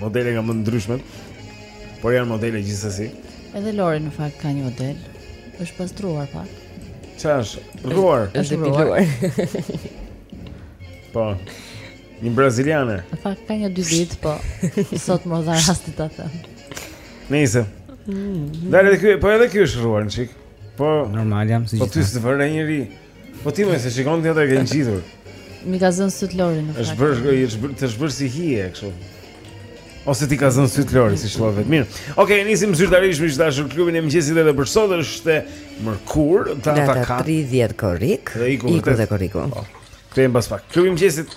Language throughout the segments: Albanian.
Modele nga më ndryshmet, por janë modele gjithsesi. Edhe Lori në fakt ka një model. Është pastruar pak. Çfarë është? Rruar. Është depiluar. Po. Një braziliane. Në fakt ka një dy ditë, po. Sot më dha rasti ta them. Nice. Mm. Dalë edhe ky, po edhe ky është rruar një çik. Po normal jam si. Po ti s'të vë re njeri. Po ti nuk e shikon ti atë që ke ngjitur. M'i ka zënë syt Lori në fakt. Është bërë, është bërë, është bërë si hije kështu. Ose ti ka zënë syt Lori si thua vetë. Mirë. Okej, okay, nisim zyrtarisht miq të dashur klubin e mëngjesit edhe për sot është e mërkurë, data ka 30 korrik. Iku dhe korriku. Po. Kthehemi pas pak. Klubi i mëngjesit.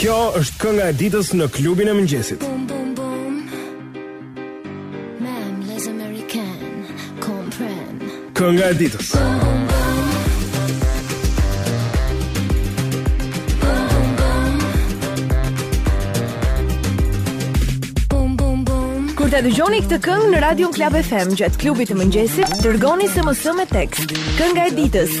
Kjo është kënga e ditës në klubin e mëngjesit. Kënga e ditës. Kur ta dëgjoni këtë këngë në Radio Club FM gjatë klubit të mëngjesit, dërgoni SMS me tekst. Kënga e ditës.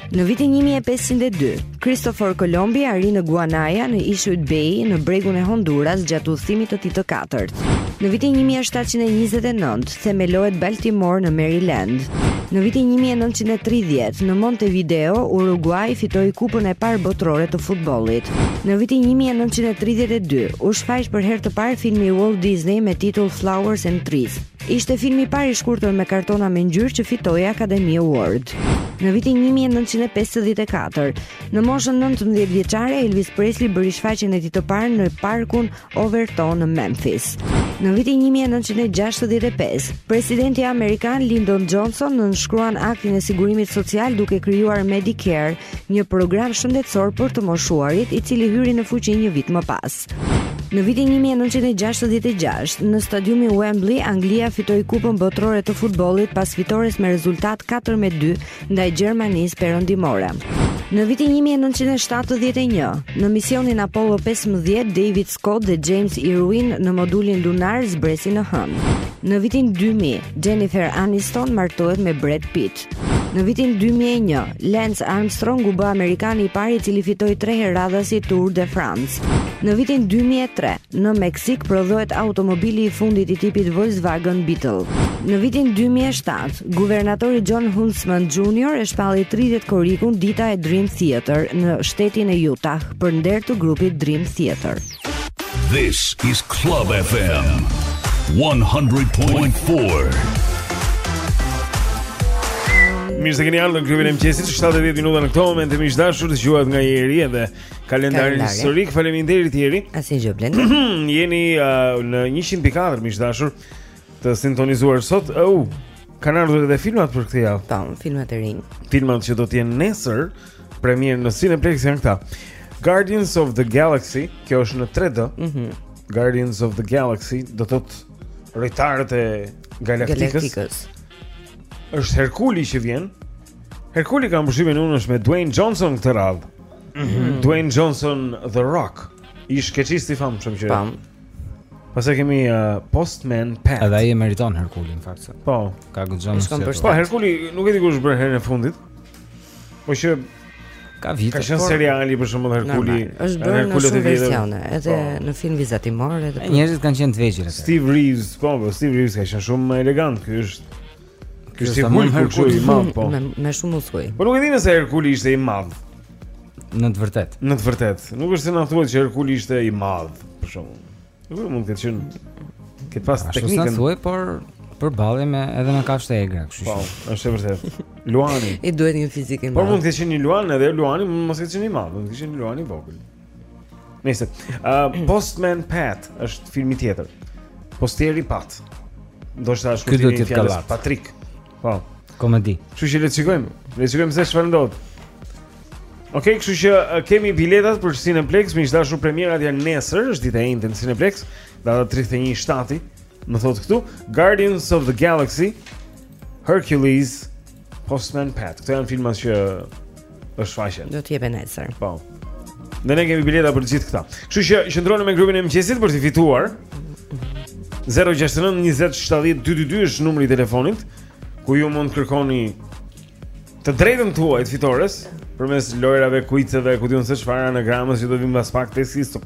Në vitin 1502, Kristofor Kolombi arrin në Guanaya në ishujt Bay në bregun e Honduras gjatë udhëtimit të tij të katërt. Në vitin 1729 themelohet Baltimore në Maryland. Në vitin 1930 në Montevideo, Uruguai fitoi Kupën e Parë Botërore të Futbollit. Në vitin 1932 u shfaq për herë të parë filmi i Walt Disney me titull Flowers and Trees. Ishte filmi i parë i shkurtër me kartona me ngjyrë që fitoi Academy Award. Në vitin 1954, në moshën 19 vjeçare, Elvis Presley bëri shfaqjen e tij të parë në parkun Overton në Memphis. Në vitin 1965, presidenti amerikan Lyndon Johnson nënshkruan aktin e sigurimit social duke krijuar Medicare, një program shëndetësor për të moshuarit, i cili hyri në fuqi një vit më pas. Në vitin 1966, në stadiumin Wembley, Anglia fitoi Kupën Botërore të Futbollit pas fitores me rezultat 4-2 ndaj Gjermanisë Perëndimore. Në vitin 1971, në misionin Apollo 15, David Scott dhe James Irwin në modulin lunar zbresin në Hënë. Në vitin 2000, Jennifer Aniston martohet me Brad Pitt. Në vitin 2001, Lance Armstrong u bë amerikani i parë i cili fitoi 3 herë radhazi Tour de France. Në vitin 2003, në Meksik prodhohet automobili i fundit i tipit Volkswagen Beetle. Në vitin 2007, guvernatori Jon Huntsman Jr. e shpalli 30 korrikun dita e Dream Theater në shtetin e Utah për nder të grupit Dream Theater. This is Club FM 100.4. Mirë se keni ardhur në klubin e mëngjesit, 70 minuta në këtë moment miq të dashur dëgjuat nga Jeri edhe kalendarin Kalendari. historik. Faleminderit Jeri. Asnjë gjë blendi. Jeni uh, në 100.4 miq të dashur. Të sintonizuar sot, au, kanë ardhur edhe filmat për këtë javë. Tam, filmat e ri. Filmat që do të jenë nesër, premierë në Cineplex janë këta. Guardians of the Galaxy, kjo është në 3D. Mhm. Mm Guardians of the Galaxy do të thotë rojtarët e galaktikës. Galaktikës. Është Herkuli që vjen. Herkuli kam përshtypjen unë është me Dwayne Johnson këtë radhë. Mm -hmm. Dwayne Johnson The Rock, ish keçisti i famshëm që. Pam. Pastaj kemi uh, Postman Pat. Edhe ai e meriton Herkulin në fakt se. Po, ka gëxhon. Po Herkuli nuk e di kur është bërë herën e fundit. Po që ka vite. Ka qenë seriali për shembull Herkuli. Është bërë në shumë versione, edhe po. në film vizatimor edhe. Njerëzit kanë qenë të vegjël atëherë. Steve Reeves, po, po Steve Reeves ka qenë shumë më elegant, ky është Ky është më Herkuli i madh po. Me shumë muskuj. Po nuk e di nëse Herkuli ishte i madh. Në të vërtetë. Në të vërtetë. Nuk është se na thuhet që Herkuli ishte i madh, për shembull. Nuk mund të ketë pas teknikën. Ashtu siç thuhet, por përballej edhe me kafshë të egra, kështu që. Po, është e vërtetë. Luani. I duhet një fizik më. Po mund të ketë qenë një luan edhe luani, mos ketë qenë i madh, mund të ketë qenë luani i vogël. Nejse, uh, Postman Pat është filmi tjetër. Postieri Pat. Do të thashë këtë tjetër ka Patrick. Po. Komedi. Kështu që le të shikojmë. Le të shikojmë se çfarë ndodh. Okej, okay, kështu që uh, kemi biletat për Cineplex, miq të dashur premierat janë nesër, është ditë e enjte në Cineplex, data 31 shtati. Më thotë këtu, Guardians of the Galaxy, Hercules, Postman Pat. Këto janë filma që do shfaqen. Do të jepen nesër. Po. Ne ne kemi bileta për të gjithë këta. Kështu që qëndroni me klubin e mëngjesit për të fituar. 069 20 70 222 është numri i telefonit ku ju mund të kërkoni të drejtën tuaj të fitores përmes lojërave, kuizeve, ku di unë se çfarë anagramës që do vijë pas pak teksti të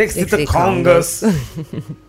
teksti të këngës.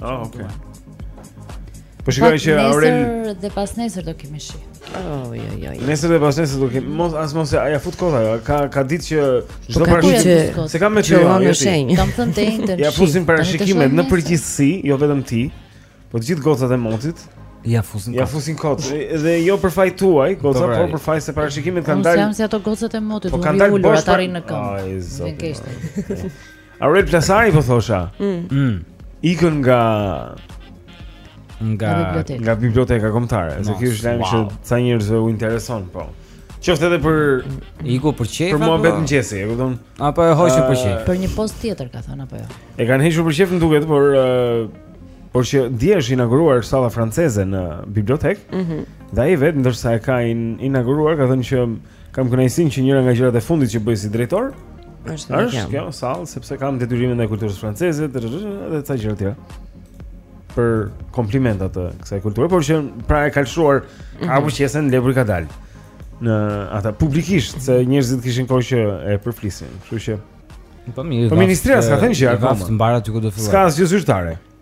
Ah, okay. Po shikoj që Aurel nesër dhe pasnesër do kemi shi. Oh, jo, jo, jo. Nesër dhe pasnesër do kemi mos as mos ia fut kot, jo. ka ka ditë që po çdo parashikim s'e kam me ty. Kam thënë të njëjtën. Ia fusin parashikimet në përgjithësi, jo vetëm ti, po të gjithë gocat e motit. Ia fusin kot. Ia fusin kot. Dhe jo për faj tuaj, po, goca, pra, por për faj se parashikimet kanë dalë. Unë jam si ato gocat e motit, po jam ulur ato rrinë në këmbë. Ai zot. Aurel Plasari po thosha. Mm. mm. Ikën nga nga biblioteka. nga biblioteka kombëtare, se ky është lajm që ca njerëzve u intereson, po. Qoftë edhe për iku për qejf. Për muhabet mëngjesi, e kupton? Apo e hoqën për qejf. Për një post tjetër ka thënë apo jo. E kanë hequr për qejf më duket, por por që dje është inauguruar salla franceze në bibliotekë. Mhm. Dhe ai vetë ndërsa e ka inauguruar ka thënë që Kam kënaqësinë që njëra nga gjërat e fundit që bëj si drejtor është është kjo sallë sepse kam detyrime ndaj kulturës franceze dhe ca gjëra të tjera për komplimenta të kësaj kulture, por që pra e ka lëshuar mhm. apo që jasen lebri ka dalë në ata publikisht se njerëzit kishin kohë që e përflisin. Kështu që po mirë. Po ministria s'ka thënë gjë akoma. Mbarat ju ku do fillojë. S'ka asgjë zyrtare.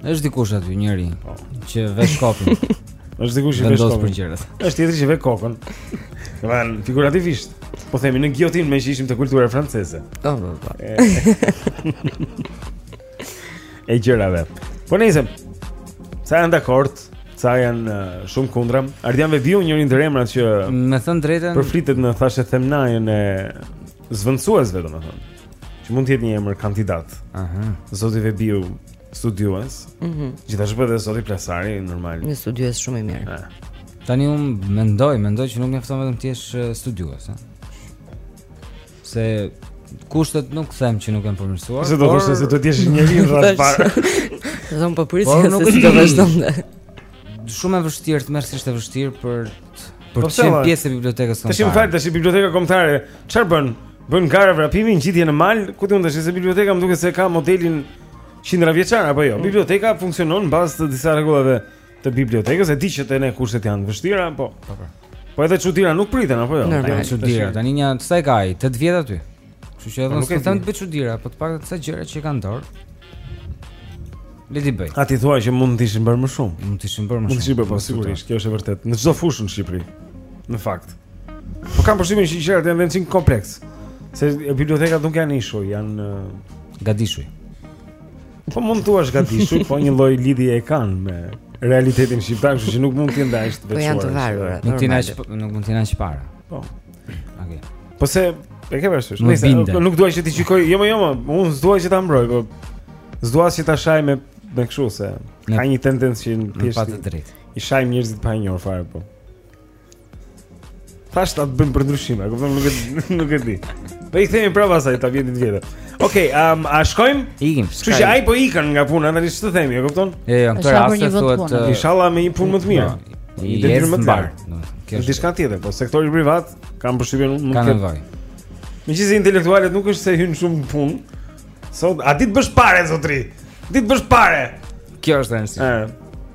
Është dikush aty njëri po. që i presin kokën. Është dikush që i presin kokën. Është tjetri që i presin kokën. Domethënë figurativisht. Po themi gijotinë meqë ishim te kultura franceze. Po, po, po. E gjërave. Po nejse. Ca janë dakord, ca janë uh, shumë kundra? Ardian Vehbiu njëri ndër emrat që me thënë të drejtën përflitet në thashethemnajën e zëvendësuesve domethënë. Që mund të jetë një emër kandidat. Aha. Zoti Vehbiu Studiues. Mhm. Mm Gjithashtu po edhe Zoti Plasari normal. Një studiues shumë i mirë. Eh. Tani unë mendoj, mendoj që nuk mjafton vetëm të jesh studiues, ha. Se kushtet nuk them që nuk janë përmirësuar. Se do të thoshte se do të jesh njëri rreth parë. Zon po prisje se nuk do vazhdonte. Shumë e vështirë, të merresh është e vështirë për për të qenë pjesë e bibliotekës kombëtare. Ta shohim fakt, tash biblioteka kombëtare çfarë bën? Bën gara vrapimi, ngjitje në mal, ku ti mund të shohësh se biblioteka, më duket se ka modelin Qindra vjeçar apo jo? Mm. Biblioteka funksionon në bazë të disa rregullave të bibliotekës, e di që te ne kushtet janë të vështira, po. Po, po. po edhe çudira nuk priten apo jo? Jo çudira. Tani një sa e ka ai, 8 vjet aty. Kështu që edhe po, nuk ka për të bërë çudira, po të paktën ca gjëra që ka në dorë. Le t'i bëjë. A ti thua që mund të ishin bërë më shumë? Mund të ishin bërë më shumë. Mund të ishin bërë po sigurisht, kjo është e vërtetë. Në çdo fushë në Shqipëri. Në fakt. Po kam përshtypjen që gjërat janë në kompleks. Se bibliotekat nuk janë ishuj, janë gadishuj. Po mund të thuash gadishuj, po një lloj lidhje e kanë me realitetin shqiptar, kështu që nuk mund t'i ndash të veçuar. Po janë të varura. Nuk ti na nuk mund të na shpara. Po. Okej. Po se e ke parasysh. Nëse nuk, nuk dua që t'i shikoj, jo më jo më, unë s'dua që ta mbroj, po s'dua që ta shaj me me kështu se ka një tendencë që ti je pa të drejtë. I shajmë njerëzit pa i njohur fare po. Tash ta bëjmë për ndryshime, apo nuk e nuk e di. Po i themi prapa sa i ta vjen ditë vjetër. Okej, um, a shkojmë? Ikim. Kështu që ai po ikën nga puna, tani ç'të themi, e kupton? Jo, jo, këto raste thuhet inshallah me një punë më të mirë. Po, një detyrë më të mirë. Kjo është diçka tjetër, po sektori privat kam përshtypjen nuk kanë nevojë. Megjithëse intelektualët nuk është se hyn shumë në punë. Sot a ditë bësh parë zotri? Ditë bësh parë. Kjo është e rëndësishme.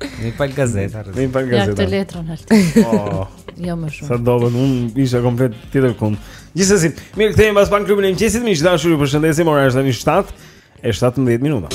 Një pal gazeta. Një pal gazeta. Ja të letrën altë. Oh. Jo më shumë. Sa do të unë isha komplet tjetër kund. Gjithsesi, mirë kthehemi pas pak në klubin e mëngjesit, miq të dashur, ju përshëndesim. Ora është tani 7 e 17 minuta.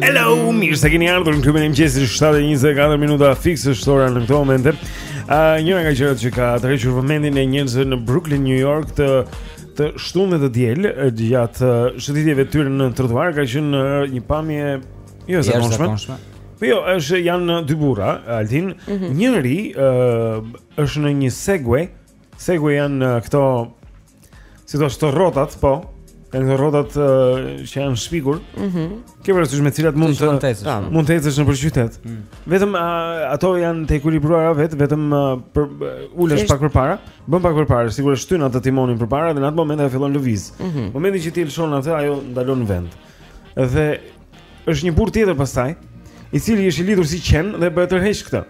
Hello, mirë se keni ardhur në klubin e mëngjesit, 7:24 minuta fiks është ora në këto momente. Ëh, njëra nga gjërat që ka tërhequr vëmendjen e njerëzve në Brooklyn, New York të shtunë dhe të diel gjatë shëtitjeve të tyre në trotuar ka qenë një pamje jo e zakonshme. Po jo, është janë dy burra, Altin, mm -hmm. njëri ëh është në një Segway Segway janë këto si të thuash rrotat, po. Janë këto rrotat që janë shpikur. Mhm. Mm Ke parasysh me cilat mund të mund të ecësh nëpër qytet. Mm. Vetëm a, ato janë të ekuilibruara vetë, vetëm për ulesh pak përpara, bën pak përpara, sigurisht shtyn atë timonin përpara dhe në atë moment ajo fillon lëviz. Mm -hmm. Momentin që ti lëshon atë, ajo ndalon në vend. Dhe është një burr tjetër pastaj, i cili është i lidhur si qen dhe bën e tërheq këtë.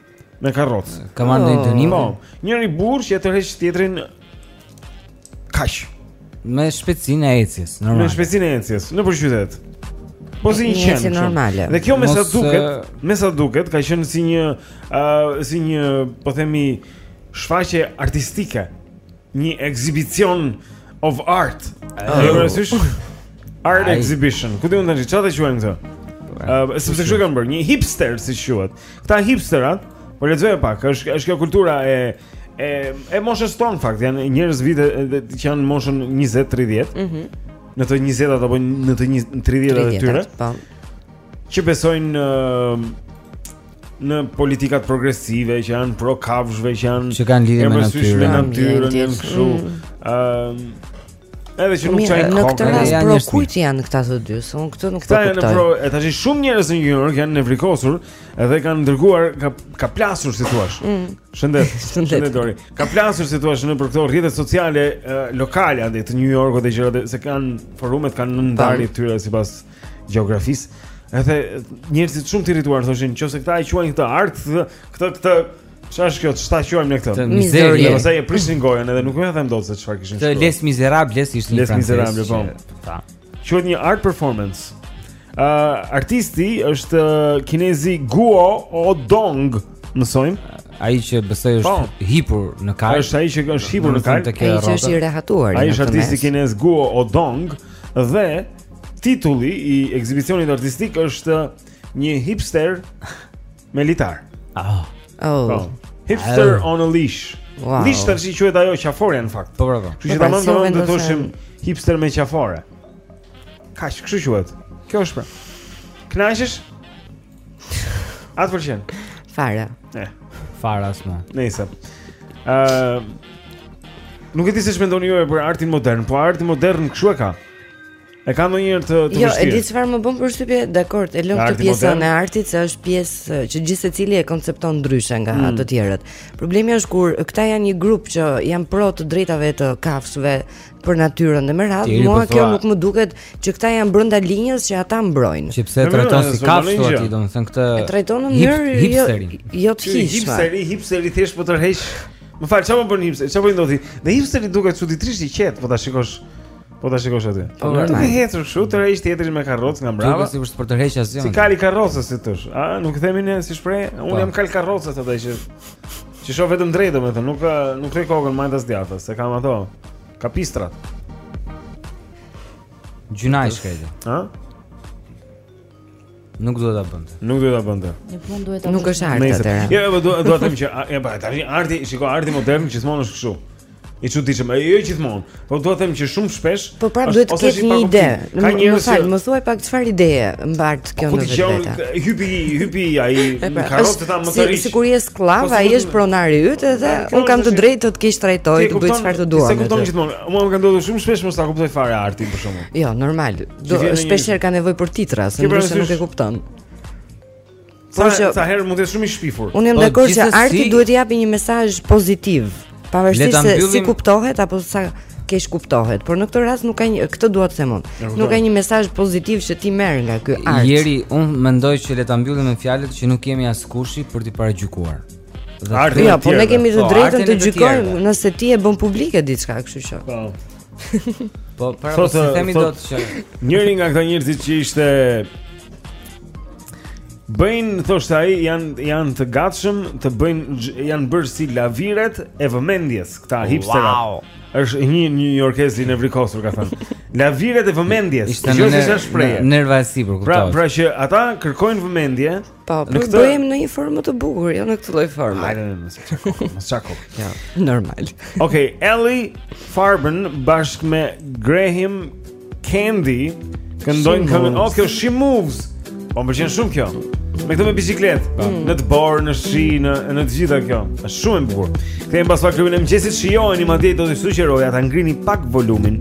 Me karrocë. Ka marrë ndonjë dënim? Po, njëri burrë që e tërheq tjetrin kaq. Me shpejtësinë e ecjes, normal. Me shpejtësinë e ecjes nëpër qytet. Po si një qen normale. Dhe kjo me sa duket, me sa duket ka qenë si një ë si një, po themi, shfaqje artistike. Një exhibition of art. Oh. Art exhibition. Ku di unë çfarë e quajnë këto? Ëh, sepse kështu kanë bërë një hipster siç quhet. Këta hipsterat, po lexoj pak, është është kjo kultura e e e moshës tonë në fakt, janë njerëz vite që janë në moshën 20, 30. Mhm. Mm në të 20-at apo në të 30-at e tyre. Po. Që besojnë në politikat progresive që janë pro kafshëve që janë që kanë lidhje me natyrën, natyrën e kështu. Ëm mm. ehm, Edhe që nuk çajnë kokën. Në këtë rast pro kujt janë këta të dy? Unë këtë nuk po kuptoj. Këta pro, e tash shumë njerëz në New York janë nevrikosur dhe kanë dërguar ka ka plasur si të thuash. Mm. Shëndet. Shëndet Dori. Ka plasur si të thuash nëpër këto rrjete sociale lokale aty të New Yorkut dhe gjërat se kanë forumet kanë ndarje të tyre sipas gjeografisë. Edhe njerëzit shumë të irrituar thoshin, nëse këta e quajnë këtë art, këtë këtë Çfarë është kjo? Ç'ta quajmë ne këtë? Mizeri. Ose e prishin gojën edhe nuk e them dot se çfarë kishin shkruar. Të les miserable, les ishin les miserable, po. Ta. Quhet një art performance. Ë uh, artisti është uh, kinezi Guo Odong, mësojmë. Ai që besoj është po. hipur në kal. Është ai që është hipur në kal. Ai që është i rehatuar. Ai është artisti kinez Guo Odong dhe titulli i ekzibicionit artistik është një hipster me litar. Ah. Oh. Po. Hipster oh. on a leash. Wow. Leash tash si quhet ajo qafore në fakt. Po bravo. Kështu që pra, tamam do të thoshim hipster me qafore. Kaq, kështu quhet. Kjo është pra. Kënaqesh? A të pëlqen. Fare. Ne. Fare s'ma. Nejse. Ëh. Nuk e di se ç'mendoni ju për artin modern, po arti modern kështu e ka. E ka ndonjë herë të të vështirë. Jo, e di çfarë më bën përshtypje, dakor, e lëm këtë pjesën e artit se është pjesë që gjithsecili e koncepton ndryshe nga mm. të tjerët. Problemi është kur këta janë një grup që janë pro të drejtave të kafshëve për natyrën dhe me radhë, mua kjo nuk më duket që këta janë brenda linjës që ata mbrojnë. Që pse trajton si kafshë aty, domethënë këtë. E trajton në mënyrë jo jo të hijshme. Hipsteri, hipsteri thjesht po tërheq. Më fal, çfarë më bën hipsteri? Çfarë po ndodh? Dhe hipsteri duket çuditërisht i qetë, po ta shikosh. Po ta shikosh aty. Po të kesh ecur kështu, tërheq tjetrin me karrocë nga mbrapa. Ti sigurisht po tërheq asgjë. Si kali karrocës si thoshin. A nuk themi ne si shprehje? Unë po. jam kal karrocës atë që që shoh vetëm drejt domethënë, nuk nuk e kthej kokën majtas djathtas, se kam ato kapistrat. Gjynaj shkëdë. Ë? Nuk duhet ta bënte. Nuk duhet ta bënte. Në fund duhet ta. Nuk është arti atë. Jo, jo, dua të them që e pa tani arti, shiko, arti modern gjithmonë është kështu. I çuditshëm, e jo gjithmonë, por dua të them që shumë shpesh po pra duhet të ketë një ide. Ta, më fal, më thuaj pak çfarë ideje mbart po kjo në vetvete. Po hypi, hypi ai pra, në karrocë ti më tërhiq. Sikur je skllav, po ai është pronari yt edhe un kam të drejtë të të keqtrajtoj, të bëj çfarë të dua. S'e kupton gjithmonë. Unë më ka ndodhur shumë shpesh mos ta kuptoj fare artin për shkakun. Jo, normal. Do shpeshherë ka nevojë për titra, se pra, nuk e kupton. Por që sa herë mund të jesh shumë i shpifur. Unë jam po, dakord që arti duhet të japë një mesazh pozitiv, pavarësisht se si kuptohet apo sa keq kuptohet, por në këtë rast nuk ka një këtë dua të them unë. Nuk ka një mesazh pozitiv që ti merr nga ky art. Jeri, unë mendoj që le ta mbyllim me fjalët që nuk jemi askushi për të paragjykuar. Arti. Jo, po ne kemi të po, drejtën të gjykojmë nëse ti e bën publike diçka, kështu që. Po. Po, para se s'e themi dot që. Njëri nga këta njerëzit që ishte bëjnë thoshte ai janë janë të gatshëm të bëjnë janë bërë si laviret e vëmendjes këta oh, hipstera. Wow. Është një njujorkez i nevrikosur ka thënë. Laviret e vëmendjes. Ishte një shprehje. Nerva e sipër kuptoj. Pra, pra që ata kërkojnë vëmendje, Po, po këtë... bëjmë në një formë më të bukur, jo në këtë lloj forme. Hajde, mos e çako, mos çako. Ja, normal. Okej, okay, Alle Farben bashkë me Graham Candy këndojnë këngën Oh, kjo She Moves. Po më pëlqen shumë kjo. Me këtë me biçikletë, po. mm. në dëborë, në shi, në në të gjitha kjo. Është shumë e bukur. Kthehemi pas pak në klubin e mëngjesit, shijojeni madje do t'ju sugjeroja ta ngrini pak volumin.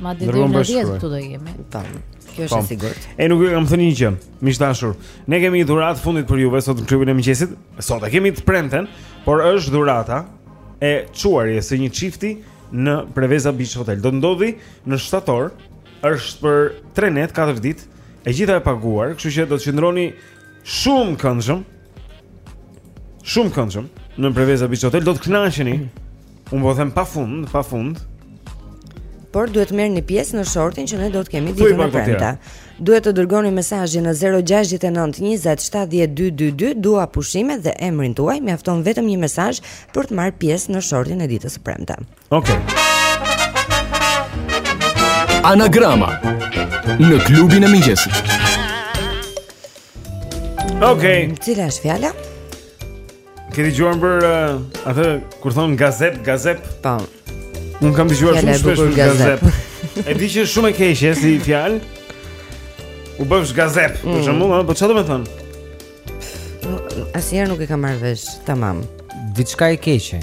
Madje deri në dhjetë këtu do jemi Tam, kjo është e sigurt E nuk kam thënë një gjë, miq të dashur Ne kemi një dhuratë të fundit për juve sot në klubin e mëngjesit Sot e kemi të premten Por është dhurata e çuarjes së një qifti në Preveza Beach Hotel Do të ndodhë në shtator është për 3 net, 4 ditë E gjitha e paguar Kështu që do të qëndroni shumë këndshëm Shumë këndshëm Në Preveza Beach Hotel Do të kënaqeni mm. Unë po them pa fund, pa fund. Por duhet të merrni pjesë në shortin që ne do të kemi ditën e premte. Duhet të dërgoni mesazhin në 069 20 70 222, dua pushime dhe emrin tuaj, mjafton vetëm një mesazh për të marrë pjesë në shortin e ditës së premte. Okej. Okay. Anagrama në klubin e mëngjesit. Okej. Okay. Cila është fjala? Ke dëgjuar për uh, atë kur thonë gazep, gazep? Tam. Unë kam dëgjuar shumë shpesh për gazep. e di që është shumë e keqe si fjalë. U bësh gazep, mm. për shembull, po çfarë do të thotë? Asnjëherë nuk e kam marrë vesh, tamam. Diçka e keqe.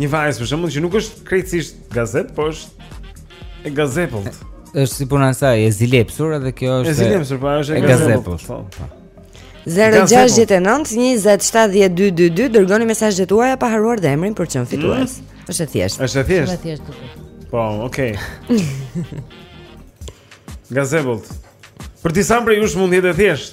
Një vajzë për shembull që nuk është krejtësisht gazep, po është e gazepullt. Është si puna e saj, e zilepsur edhe kjo është. E zilepsur, po është e gazepullt. Po. po. 0-6-9-27-12-2 Dërgoni mesazhet tuaja pa harruar dhe emrin për të qenë fitues mm. është e thjeshtë është e thjeshtë Po, okej Gazepullt Për disa prej jush mund të jetë e thjeshtë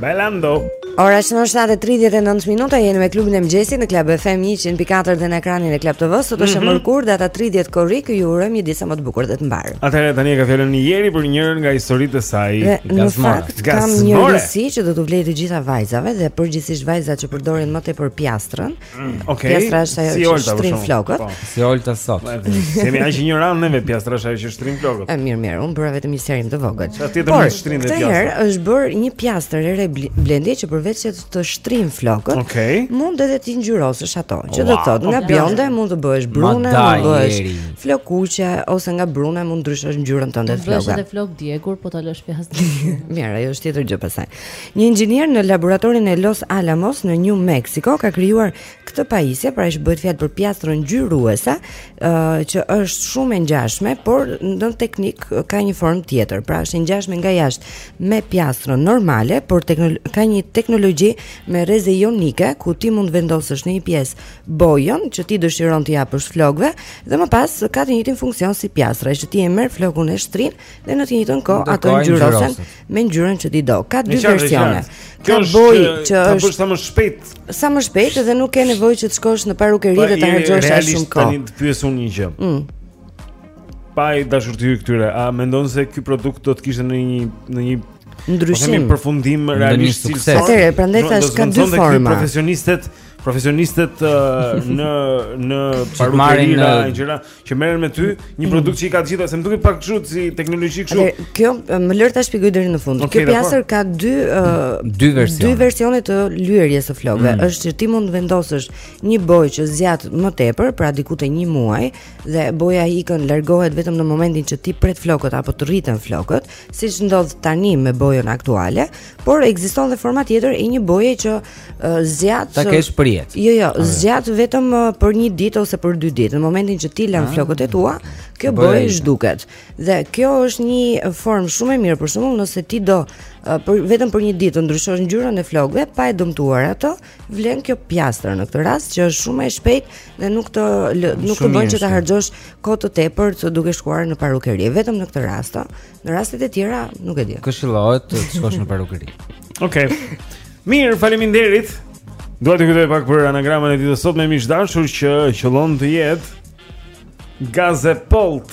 Bailando. Ora është 7 e 39 minuta, jeni me klubin e mëngjesit në Club FM 100.4 dhe në ekranin e Club TV. Sot është mm -hmm. e mërkurë, data 30 korrik, ju urojmë një ditë sa më të bukur dhe të mbarë. Atëherë tani e ka fjalën Ieri për njërën nga historitë e saj. Në fakt kam një risi që do t'u vlejë të gjitha vajzave dhe përgjithësisht vajzat që përdorin më tepër pjastrën. Mm, okay. Pjastra është ajo si që shtrin flokët. Po, si Olta sot. Kemi aq një rëndë neve pjastra është ajo që shtrin flokët. Ë mirë mirë, un bëra vetëm një sqarim të vogël. Sa tjetër më shtrin dhe pjastra. Atëherë është bër një pjastër e re blendi që përveç se të shtrin flokët, okay. mund edhe t'i ngjyrosësh ato. Që wow. do të thotë, nga bjonde mund të bëhesh brune, mund të bëhesh flokëkuqe ose nga brune mund ndryshosh ngjyrën tënde të flokëve. Bëhesh edhe flokëdjegur, po ta lësh pjastrën. Mirë, ajo është tjetër gjë pastaj. Një inxhinier në laboratorin e Los Alamos në New Mexico ka krijuar këtë pajisje, pra është bëhet fjalë për pjastrën ngjyruese, ë uh, që është shumë e ngjashme, por në teknikë ka një formë tjetër. Pra është e ngjashme nga jashtë me pjastrën normale, por ka një teknologji me rreze jonike ku ti mund të vendosësh në një pjesë bojën që ti dëshiron të japësh flokëve dhe më pas ka të njëjtin funksion si pjastra, që ti e merr flokun e shtrin dhe në të njëjtën kohë ato ngjyrosen. me ngjyrën që ti do. Ka dy versione. Kjo bojë që është sa më shpejt. Sa më shpejt dhe nuk ke nevojë që të shkosh në parukeri po, dhe të harxhosh aq shumë kohë. Tani të pyes unë një gjë. Mm. Pa dashur t'i hyj këtyre, a mendon se ky produkt do të kishte në një në një ndryshim? Kemi përfundim realisht si sukses. Atëherë, prandaj thashë ka dy forma. Profesionistët profesionistët në në parukeri në gjëra që merren me ty, një mm. produkt që i ka të gjitha, se më duket pak kështu si teknologji kështu. Kjo më lër ta shpjegoj deri në fund. Okay, kjo pjastër ka dy uh, dy versione. Dy versione të lyerjes së flokëve. Mm. Është që ti mund të vendosësh një bojë që zgjat më tepër, pra diku te 1 muaj dhe boja ikën largohet vetëm në momentin që ti pret flokët apo të rriten flokët, siç ndodh tani me bojën aktuale, Por ekziston dhe forma tjetër e një boje që uh, zgjat Ta kesh për jetë. Jo, jo, ah, zgjat vetëm uh, për një ditë ose për dy ditë. Në momentin që ti lan ah, flokët e tua, kjo bojë zhduket. Dhe kjo është një formë shumë e mirë për shembull nëse ti do uh, për vetëm për një ditë të ndryshosh ngjyrën e flokëve pa e dëmtuar atë. vlen kjo pjastër në këtë rast që është shumë më e shpejtë dhe nuk të lë, nuk të bën që ta harxhosh kohë të tepërt duke shkuar në parukeri, vetëm në këtë rast, në rastet e tjera nuk e di. Këshillohet të shkosh në parukeri. Okej. Okay. Mirë, faleminderit. Dua të kujtoj pak për anagramën e ditës sotme miq të dashur që qëllon të jetë Gazepolt.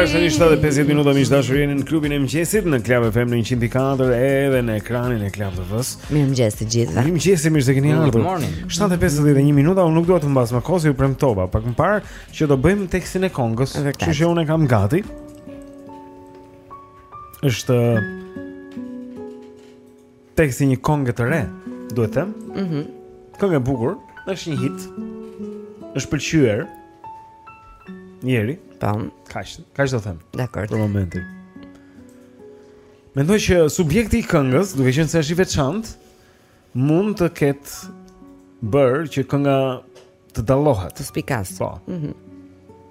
Ora është 7:50 minuta miq të dashur jeni në klubin e mëngjesit në Club FM në 104 edhe në ekranin e Club TV-s. Mirëmëngjes të gjithëve. Mirëmëngjes, mirë se keni ardhur. 7:51 minuta, unë nuk dua të humbas më kohë, ju premtova pak më parë që do bëjmë tekstin e kongës. Kështu që unë e kam gati. Është Teksti i një kënge të re, duhet të them. Mhm. Mm këngë e bukur, është një hit. Është pëlqyer. Njeri, po, kaq, kaq do të them. Dakor. Për momentin. Mendoj që subjekti i këngës, duke qenë se është i veçantë, mund të ketë bërë që kënga të dallohet. Të spikas. Po. Mhm. Mm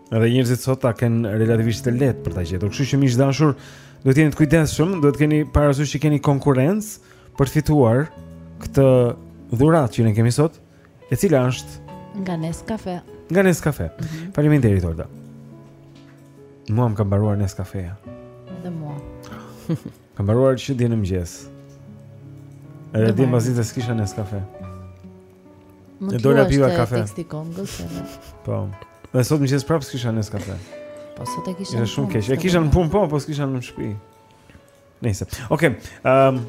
Edhe njerëzit sot ta kenë relativisht të lehtë për ta gjetur. Kështu që miq të dashur, duhet të jeni të kujdesshëm, duhet të keni parasysh që keni konkurrencë për të fituar këtë dhuratë që ne kemi sot, e cila është nga Nescafe. Nga Nescafe. Mm -hmm. Faleminderit Olga. Mua më ka mbaruar Nescafe-ja. Edhe mua. ka mbaruar që dje në mëngjes. Edhe dje në pasdite s'kisha Nescafe. Mund të dora piva kafe. Teksti i këngës. Po. Dhe sot në mëngjes prapë s'kisha Nescafe. Po sot e kisha. Është shumë keq. E kisha në punë po, po s'kisha në shtëpi. Nëse. Okej. Ehm.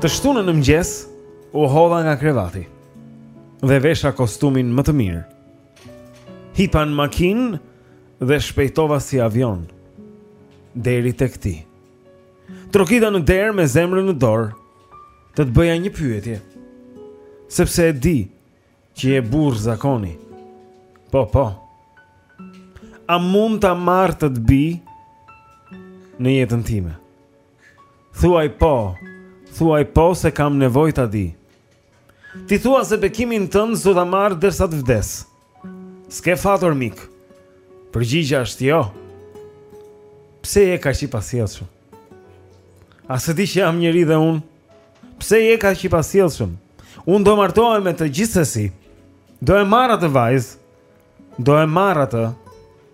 Të shtunën në mëngjes u hodha nga krevati dhe vesha kostumin më të mirë. Hipa në makinë dhe shpejtova si avion deri tek ti. Trokita në derë me zemrën në dorë. Të të bëja një pyetje Sepse e di Që je burrë zakoni Po, po A mund ta marr tët bijë Në jetën time Thuaj po Thuaj po se kam nevojë ta di Ti thua se bekimin tënd S'do ta marr derisa të vdes S'ke fat or mik. Përgjigja është jo. Pse je kaq i pasjellshëm? A s'e di që jam njeri dhe unë? Pse je kaq i pasjellshëm? Unë do martohem me të gjithsesi. Do e marr atë vajzë. Do e marr atë.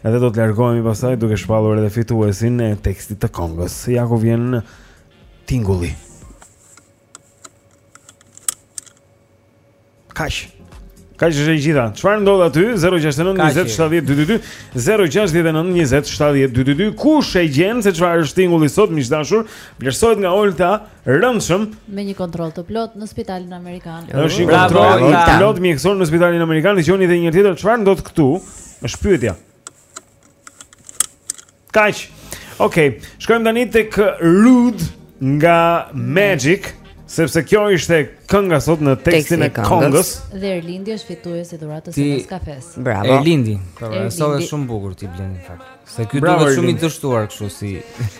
Edhe do të largohemi pastaj duke shpallur edhe fituesin e tekstit të këngës. Ja ku vjen tingulli. Kaq. Kaq është e gjitha. Çfarë ndodh aty? 069 20 70 222 069 20 70 222. Kush e gjen se çfarë është tingulli sot miq të dashur? Vlerësohet nga Olta rëndshëm me një kontroll të plot në spitalin amerikan. Është një kontroll i plot mjekësor në spitalin amerikan. Dëgjoni edhe një herë tjetër çfarë ndodh këtu? Është pyetja. Kaq. Okej, okay, shkojmë tani tek Rude nga Magic, sepse kjo ishte kënga sot në tekstin e këngës. Dhe Erlindi është fitues i dhuratës së Nescafes. Bravo. Erlindi, po, është shumë bukur ti Blen në fakt. Se ky duket shumë i dështuar kështu si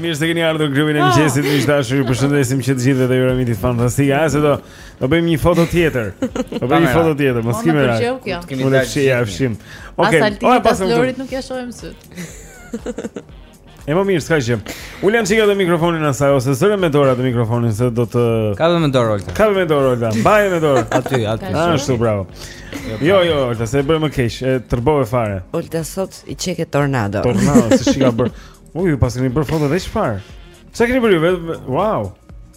mirë se keni ardhur grupin e mëngjesit. Miq dashur, ju përshëndesim që të gjithëve dhe ju urojmë ditë fantastike. Ja, se do bëjmë një foto tjetër. Do bëjmë një foto tjetër, mos kemi ra. Kemi dalë. Okej. Okej. Ata nuk ja shohim syt. E më mirë, s'ka gjë. Ulja një çikë atë mikrofonin asaj ose zëre me dorë atë mikrofonin se do të Kape me dorë Olta. Kape me dorë Olta. Mbaje me dorë. Aty, aty. Ashtu, bravo. Jo, jo, Olta, e bëre më keq, e tërbove fare. Olta sot qenke tornado. Tornado, seç ka bër. Uj, po s'keni bër foto veç fare. Ça keni bër ju vetë? Wow.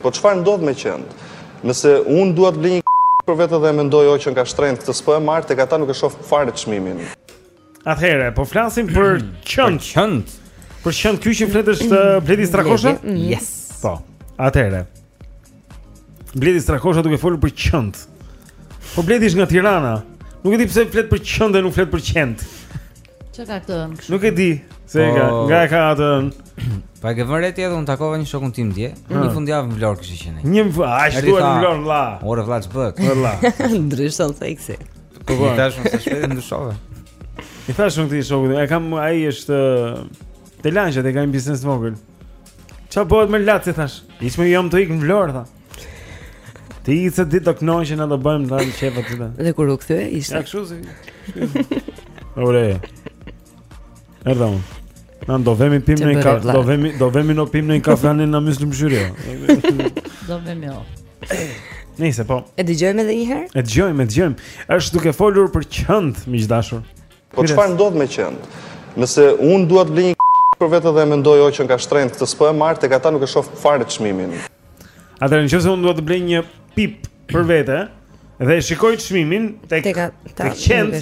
Po çfarë ndodh me qentë? Nëse unë dua të blej një për vete dhe e mendoj o qenka shtrenjtë këtë s'po e marr, tek ata nuk e shoh fare çmimin. Atëherë, po flasim për qentë. Për qentë. Për qentë ky që flet është uh, Bledi Strakosha? Mhm. Yes. Po. Atëherë. Bledi Strakosha duke folur për qentë. Po Bledi është nga Tirana. Nuk e di pse flet për qend e nuk flet për qentë. Çka ka këtë ë-në kështu? Nuk e di, se po... ka, nga e ka atë ë-në. Pa e ke vënë re ti edhe unë takova një shokun tim dje, mm. një fundjavë në Vlorë kishte qenë. Një muaj është dashur në Vlorë, vlla. Ore vlla ç'bën. Vlla. Ndryshon seksi. Po po. I thash unë sa shpejt ndryshove. I thash unë këtij shokut, e kam ai është te Lana, te kam biznes vogël. Çfarë bëhet me lal, i thash. Hiç mo jam tu ik në Vlorë, tha. Tri ditë të kënaqemi të bëjmë qejf të të Dhe kur u kthe, ishte Ja, kështu si Ure Erdha unë Na do vemi pimë një ka do vemi do vemi të pimë një kafe andej nga Myslym Shyri. Do vemi o. Nëse po. E dëgjojmë edhe një herë? E dëgjojmë, e dëgjojmë. Është duke folur për qentë, miq dashur. Po çfarë ndodh me qentë? Nëse un dua të blej një për vete dhe mendoj o qenka shtrenjtë këtë s'po e marr tek ata nuk e shoh fare çmimin. Atëherë nëse unë dua të blej një pip për vete dhe e shikoj çmimin tek tek tek qentë.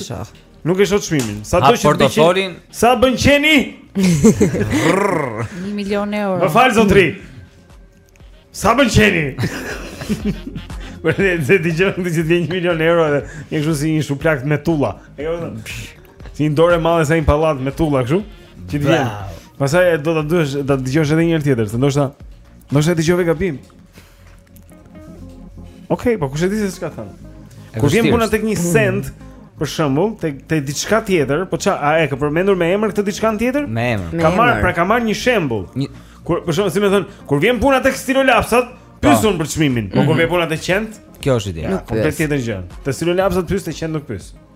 Nuk e shoh çmimin. Sa do që të bëjë? Sa bën qeni? 1 milion euro. Më fal zotri. Sa bën qeni? Po nëse ti i thua qeni 1 milion euro dhe një kështu si një shuplak me tulla. E ke vënë re? Si një dorë e madhe sa një pallat me tulla kështu? Të vjen. Pastaj do të duash ta dëgjosh edhe një herë tjetër, se ndoshta Ndoshta dëgjove gabim. Okej, okay, po kush e di se ça ka thënë? Kur vjen puna tek një send, për shembull, te te diçka tjetër, po ça, a e ka përmendur me emër këtë diçkanë tjetër? Me emër. Ka marr, pra ka marr një shembull. Një... Kur për shembull, si me thënë, kur vjen puna tek stilolapsat, po. pyes unë për çmimin. Po kur mhm. vjen puna te qentë? Kjo është ideja. Komplet tjetër gjë. Te stilolapsat pyes te qentë nuk pyes.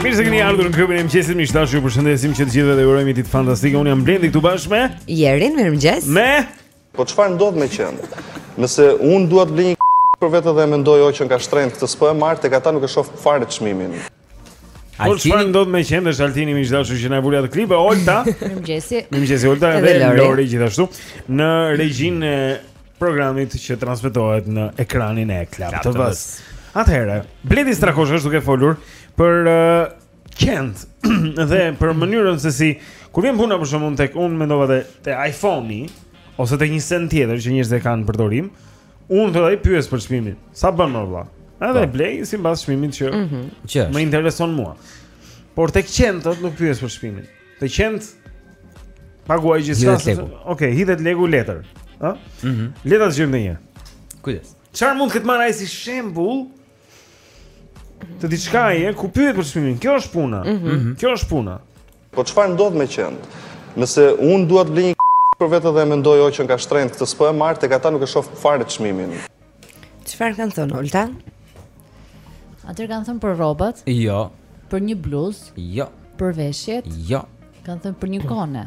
Mirë se keni ardhur në klubin e mëngjesit, miq të dashur, ju përshëndesim që të gjithëve dhe ju urojmë ditë fantastike. Unë jam Blendi këtu bashkë me Jerin, mirëmëngjes. Me Po çfarë ndodh me qentë? Nëse unë dua të blej një për vete dhe e mendoj o qenka shtrenjtë këtë s'po e marr tek ata nuk e shoh fare çmimin. Po çfarë ndodh me qentë është Altini miq të dashur që na vuri atë klip e Olta. Mirëmëngjesi. Mirëmëngjesi Olta dhe Lori gjithashtu në regjinë e programit që transmetohet në ekranin e Klan TV. Atëherë, Bledi Strakosh është duke folur për qentë dhe për mënyrën se si kur vjen puna për shembull tek unë mendova te, te iPhone-i ose tek një send tjetër që njerëzit e kanë përdorim, unë do të pyes për çmimin. Sa bën më vëlla? Edhe po. blej sipas çmimit që mm -hmm. më intereson mua. Por tek qentë nuk pyes për çmimin. Te qentë paguaj gjithçka. Okej, hidhet legu letër. Ëh? Mhm. Letër zgjidh ndonjë. Kujdes. Çfarë mund të ketë marrë ai si shembull? Te diçka ai ku pyet për çmimin. Kjo është puna. Mm -hmm. Kjo është puna. Po çfarë ndodh me qentë? Nëse un dua të blej një për vete dhe mendoj o qenka shtrenjtë këtë s'po e marr tek ata nuk e shoh fare çmimin. Çfarë kanë thënë Olta? Atër kanë thënë për rrobat? Jo. Për një bluzë? Jo. Për veshjet? Jo. Kanë thënë për një kone?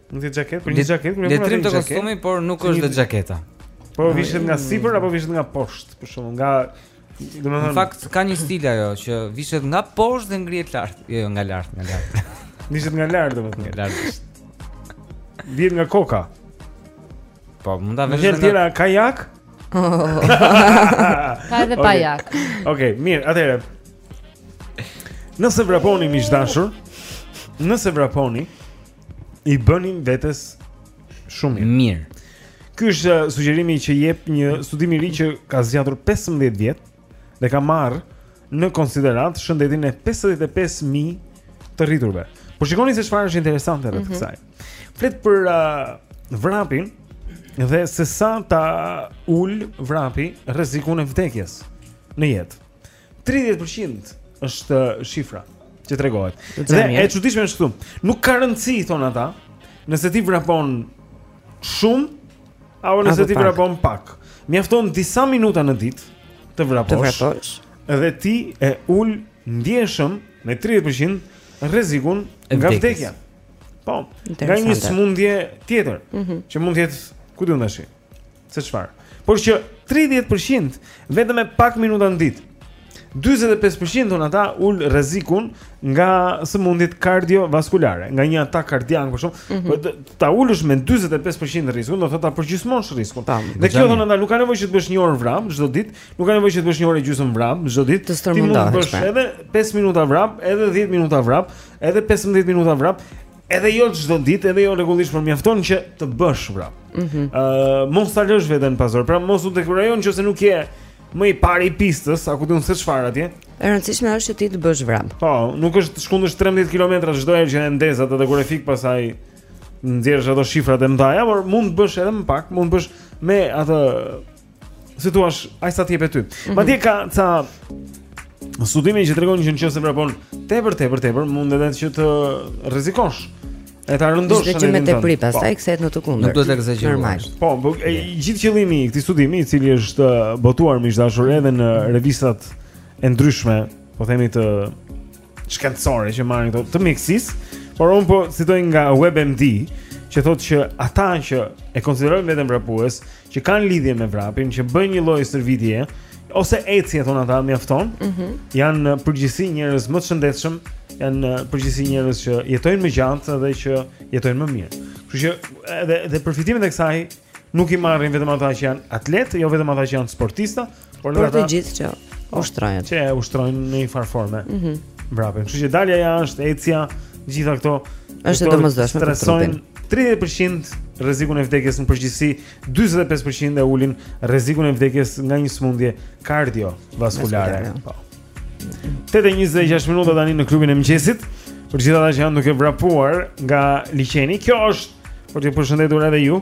Mund të jetë xhaketë, për një xhaketë kur e vëmë në kostum, por nuk është vetë xhaketa. Po vishet nga sipër apo vishet nga poshtë, për shembull nga domethënë Në fakt ka një stil ajo që vishet nga poshtë dhe ngrihet lart, jo, jo nga lart, nga lart. Vishet nga lart domethënë. Nga lart. Vjen nga koka. Po, mund ta vesh. Vjen tipa ka jakë. Ka edhe pa jakë. Okej, mirë, atëherë. Nëse vraponi miq të dashur, nëse vraponi i bëni vetes shumë mirë. Mir. Ky është uh, sugjerimi që jep një studim i ri që ka zgjatur 15 vjet dhe ka marrë në konsideratë shëndetin e 55000 të rriturve. Por shikoni se çfarë është interesante rreth mm -hmm. kësaj. Flet për uh, vrapin dhe se sa ta ul vrapi rrezikun e vdekjes në jetë. 30% është shifra që tregohet. Dhe e çuditshme është këtu. Nuk ka rëndësi thon ata, nëse ti vrapon shumë apo nëse ti vrapon pak. Mjafton disa minuta në ditë të vraposh. Të vraposh. Dhe ti e ul ndjeshëm me 30% rrezikun nga vdekja. Po. Nga një smundje tjetër, mm -hmm. që mund të jetë ku do ndashi. Se çfarë? Por që 30% vetëm me pak minuta në ditë. 45% thonë ata ul rrezikun nga sëmundjet kardiovaskulare, nga një atak kardiak për shkak, mm -hmm. Po ta ulësh me 45% rrezikun, do të thotë ta përgjysmosh rrezikun. Dhe kjo thonë ata nuk ka nevojë që të bësh një orë vrap çdo ditë, nuk ka nevojë që të bësh një orë gjysmë vrap çdo ditë. Ti mund të bësh edhe 5 minuta vrap, edhe 10 minuta vrap, edhe 15 minuta vrap. Edhe jo çdo ditë, edhe jo rregullisht, por mjafton që të bësh vrap. Ëh, mm -hmm. uh, mos ta lësh veten pa zor. Pra mos u dekurajon nëse nuk je më i pari i pistës, a ku di unë se çfarë atje. E rëndësishme është që ti të bësh vrap. Po, nuk është të shkundësh 13 kilometra çdo herë që e ndez atë dhe kur e fik pastaj nxjerrësh ato shifrat e mëdha, por mund të bësh edhe më pak, mund të bësh me atë si thua, aq sa të jep ty. Mhm. Madje ka ca studime që tregojnë që nëse vrapon tepër tepër tepër mund edhe që të rrezikosh. E ta rëndosh edhe më tepër pastaj po. kthehet në të kundër. Nuk do të ekzagjerosh. Normal. Po, po e gjithë qëllimi i këtij studimi, i cili është uh, botuar miq të dashur edhe në revistat e ndryshme, po themi të shkencore që marrin këto të mjekësisë, por un po citoj nga WebMD që thotë që ata që e konsiderojnë veten vrapues, që kanë lidhje me vrapin, që bëjnë një lloj stërvitje ose ecje thonë ata mjafton, mm -hmm. janë në përgjithësi njerëz më të shëndetshëm, janë në përgjithësi njerëz që jetojnë më gjatë dhe që jetojnë më mirë. Kështu që edhe edhe përfitimet e kësaj nuk i marrin vetëm ata që janë atletë, jo vetëm ata që janë sportista, Por për të gjithë që po, ushtrojnë. Që ushtrojnë në një farë forme. Mhm. Mm Bravo. Kështu që dalja jashtë, ecja, të gjitha këto është domosdoshme për trupin. 30% rrezikun e vdekjes në përgjithësi, 45% e ulin rrezikun e vdekjes nga një sëmundje kardiovaskulare. Po. 8:26 minuta tani në klubin e mëngjesit. Për gjithë ata që janë duke vrapuar nga liqeni, kjo është për të përshëndetur edhe ju.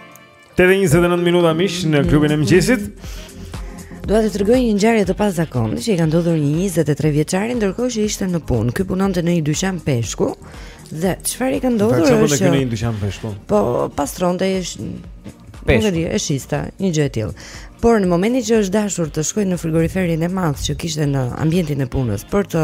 8:29 minuta miq në klubin e mëngjesit. Dua të tregoj një ngjarje të pazakontë që i ka ndodhur një 23 vjeçari ndërkohë që ishte në punë. Ky punonte në një dyqan peshku dhe çfarë i ka ndodhur është. Çfarë në një dyqan peshku? Po pastronte peshkun. Po është ishta, një gjë e tillë. Por në momentin që është dashur të shkojë në frigoriferin e madh që kishte në ambientin e punës për të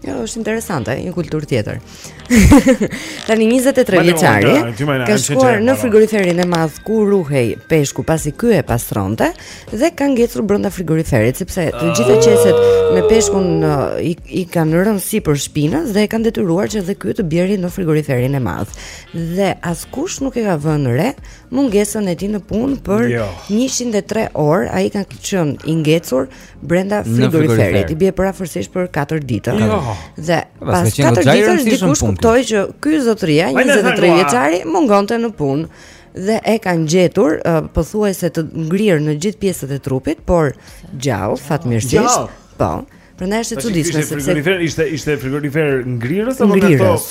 Jo, është interesante, një kulturë tjetër. Tani 23 vjeçari ka shkuar në frigoriferin e madh ku ruhej peshku pasi ky e pastronte dhe ka ngecur brenda frigoriferit sepse të gjitha ah. qeset me peshkun i, i kanë rënë sipër shpinës dhe e kanë detyruar që edhe ky të bjerë në frigoriferin e madh. Dhe askush nuk e ka vënë re mungesën e tij në punë për 103 jo. orë, ai ka qenë i ngecur brenda frigoriferit, i bie përafërsisht për 4 ditë. Jo. Dhe pas 4 ditësh dikush kuptoi që ky zotëria, 23 vjeçari, mungonte në punë dhe e kanë gjetur uh, pothuajse të ngrirë në gjithë pjesët e trupit, por gjallë fatmirësisht. Po. Prandaj është e çuditshme sepse frigorifer ishte ishte frigorifer ngrirës apo me ato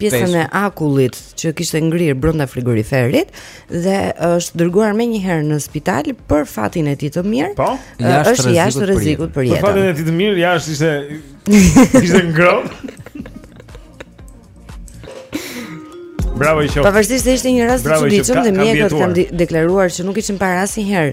pjesën e akullit që kishte ngrirë brenda frigoriferit dhe është dërguar menjëherë në spital për fatin e tij të mirë. Po, jashtë është jashtë rrezikut për jetën. Për fatin e tij të mirë, jashtë ishte ishte ngrohtë. Bravo i qoftë. Pavarësisht se ishte një rast i çuditshëm dhe mjekët kanë deklaruar që nuk kishin parë asnjëherë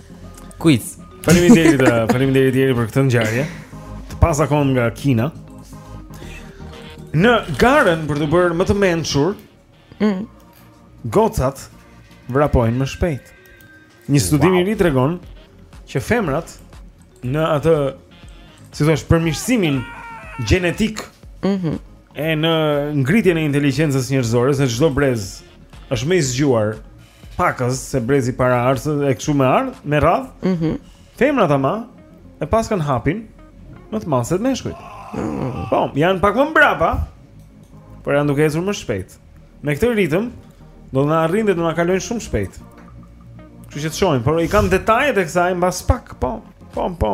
Quiz. Faleminderit, eh, faleminderit Jeri për këtë ngjarje. Të pasakam nga Kina. Në garën për t'u bërë më të mençur, mm. gocat vrapojnë më shpejt. Një studim i wow. ri tregon që femrat në atë si thua përmirësimin gjenetik ëh mm e në ngritjen e inteligjencës njerëzore se çdo brez është më i zgjuar Pakëz se brezi paraardhës e kështu me ardh, me radh. Mhm. Mm Femrat ama e paskan hapin më të madh se meshkujt. Mm. Po, janë pak më mbrapa, por janë duke ecur më shpejt. Me këtë ritëm do na arrijnë dhe do na kalojnë shumë shpejt. Kështu që të shohim, por i kam detajet e kësaj mbas pak, po. Po, po.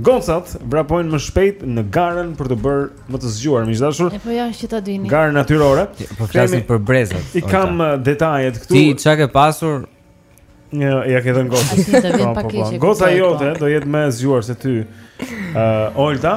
Gocat vrapojnë më shpejt në garën për t'u bërë më të zgjuar, miq të dashur. E po ja që ta dini. Garë natyrore. Po flasim për brezat. I kam uh, detajet këtu. Ti çka ke pasur? Ja, ia ke dhënë gocës. Po, po, po. Goca jote do jetë më e zgjuar se ty. Ë, uh, Olta.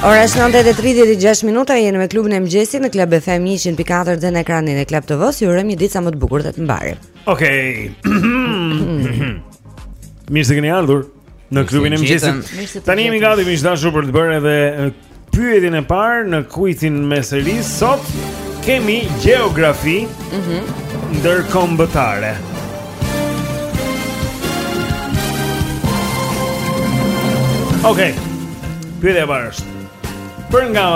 Ora është 9:36 minuta, jeni me klubin e mëngjesit në Club FM 104 dhe në ekranin e Club TV-së. Ju urojmë një ditë sa më të bukur dhe të mbarë. Okej. Okay. Mirë se keni ardhur në klubin e mëngjesit. Tani jemi gati miq të dashur për të bërë edhe Pyetjen e parë në kuizin me seri sot kemi gjeografi mm -hmm. ndërkombëtare. Okej. Okay. Pyetja e parë është për nga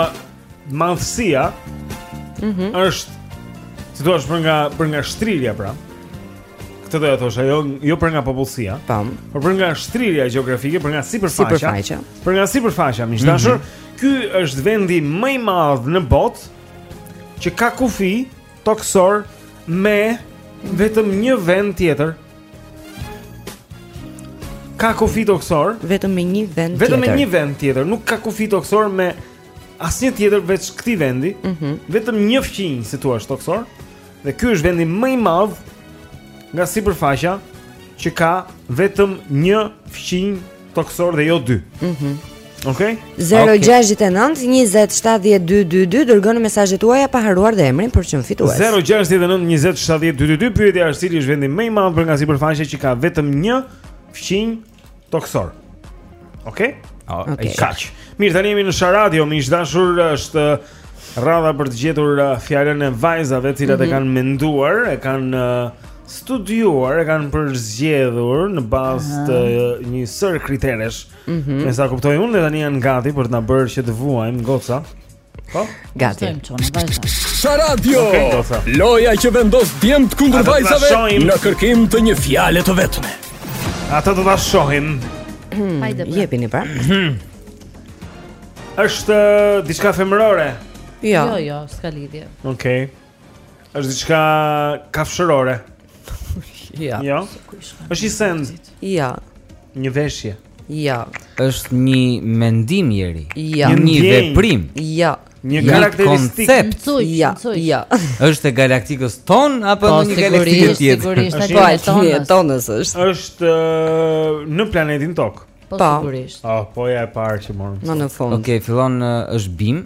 madhësia mm -hmm. është si thua për nga për nga shtrirja pra. Këtë do të thosha, jo, jo për nga popullsia. Tam. Po. Por për nga shtrirja gjeografike, për nga sipërfaqja. Sipërfaqja. Për nga sipërfaqja, miq të dashur, mm -hmm. ky është vendi më i madh në botë që ka kufi tokësor me vetëm një vend tjetër. Ka kufi tokësor vetëm me një vend tjetër. Vetëm me një vend tjetër, nuk ka kufi tokësor me asnjë tjetër veç këtij vendi. Mm -hmm. Vetëm një fqinj, si thua, tokësor. Dhe ky është vendi më i madh nga sipërfaqja që ka vetëm një fqinj tokësor dhe jo dy. Mhm. Mm Okej. Okay? 069 20 70 222 dërgoni mesazhet tuaja pa harruar dhe emrin për të qenë fitues. 069 20 70 222 pyetja është cili është vendi më i madh për nga sipërfaqja që ka vetëm një fqinj Tokësor. Okej? Okay? Okej. Okay. Mirë, tani jemi në Sharadio, miq të dashur është radha për të gjetur uh, fjalën e vajzave, të cilat mm -hmm. e mhm. kanë menduar, e kanë uh, studiuar, e kanë përzgjedhur në bazë të uh, një sërë kriteresh. Mm -hmm. Me sa kuptoj unë, dhe tani janë gati për të na bërë që të vuajmë, goca. Po? Gati. Sharadio. Loja që vendos djemtë kundër vajzave në kërkim të një fjale të vetme. Ata do ta shohim. Hmm, Hajde. Pra. Jepini pra. Hmm. Është uh, diçka femërore. Jo. Jo, jo, s'ka lidhje. Okej. Okay. Është diçka kafshërore. Ja. Jo. Është një send. Ja. Një veshje. Ja. Është një mendim i ri. Ja. Një veprim. Ja. Një karakteristikë. Koncept. Ja. Ja. Është e galaktikës tonë apo po, në një galaktikë tjetër? Sigurisht, sigurisht. Po, ai e tonës është. Është në planetin Tokë. Po, po, sigurisht. Ah, poja e parë që morëm. Më në fund. Okej, fillon është bimë.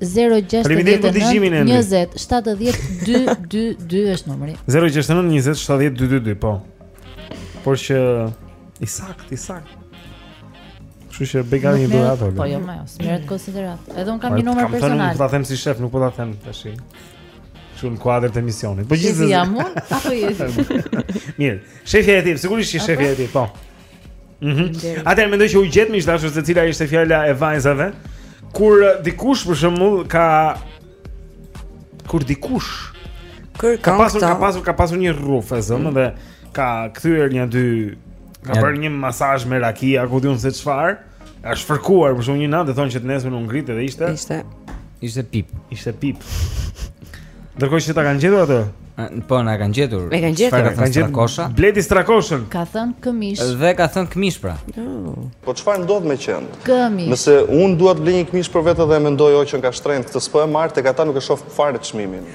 Faleminderit për dëgjimin e 20 70 222 është numri. 069 20 70 222, po. Por qe i saktë, i saktë. Kështu që bëj gati një dhuratë. Po jo, më jo, s'merret konsideratë. Edhe unë kam një numër personal. Nuk po ta them si shef, nuk po ta them tash. Kështu në kuadër të emisionit. Po gjithë jam unë apo je? Mirë. Shefi i tij, sigurisht që shefi i tij, po. Mhm. Mm Atëherë mendoj që u gjet miq të dashur se cila ishte fjala e vajzave. Kur eh, dikush për shembull ka kur dikush kur ka pasur ka pasur ka pasur një rrufë e zëmë mm. dhe ka kthyer nja dy ka bërë një masazh me raki a ku di unë se çfarë. Është fërkuar për shembull një natë dhe thonë që të nesërmen u ngrit edhe ishte? Ishte. Ishte pip. Ishte pip. Ndërkohë që e kanë gjetur atë? Po, na kanë gjetur. E kanë gjetur. E ka gjetur. Bledi Strakosha. Ka thënë këmishë. Dhe ka thënë këmishë pra. Oh. Po çfarë ndodh me qentë? Këmishë. Nëse unë dua të blej një këmishë për vete dhe e mendoj o qenka shtrenjtë këtë s'po e marr tek ata nuk e shoh fare çmimin.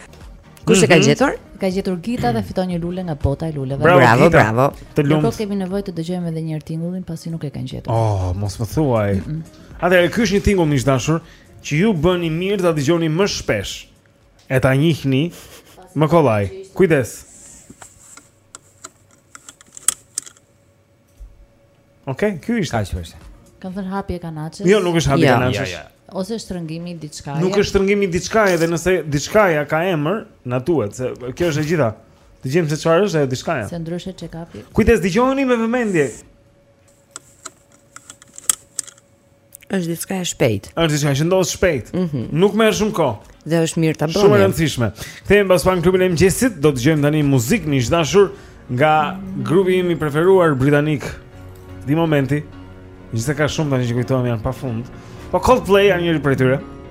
Kush e ka mhm. gjetur? E ka gjetur Gita dhe fiton një lule nga bota e luleve. Bravo, bravo. bravo. Të lumtë. Ne kemi nevojë të dëgjojmë edhe një herë tingullin pasi nuk e kanë gjetur. Oh, mos më thuaj. Mm -mm. Atëherë ky është një tingull miq të dashur që ju bëni mirë ta dëgjoni më shpesh. E ta njihni më kollaj. Kujdes. Okej, okay, ky ishte. Kaq është. Kam thënë hapje kanaçe. Jo, nuk është hapje ja. kanaçe. Ja, ja. Ose shtrëngimi i diçkaje. Nuk është shtrëngimi i diçkaje dhe nëse diçkaja ka emër, na duhet, kjo është e gjitha. Të gjejmë se çfarë është ajo diçkaja. Se ndryshe s'e kapim. Kujdes dëgjoni me vëmendje. Është diçka e shpejtë. Është diçka që ndodh shpejt. Mm -hmm. Nuk merr shumë kohë. Dhe është mirë ta bëni. Shumë e rëndësishme. Kthehemi pas pak në klubin e mëngjesit, do të dëgjojmë tani muzikë miq të dashur nga grupi im i preferuar britanik. i momentit. Se ka shumë tani që kujtohem janë pafund. Po Coldplay janë njëri prej tyre.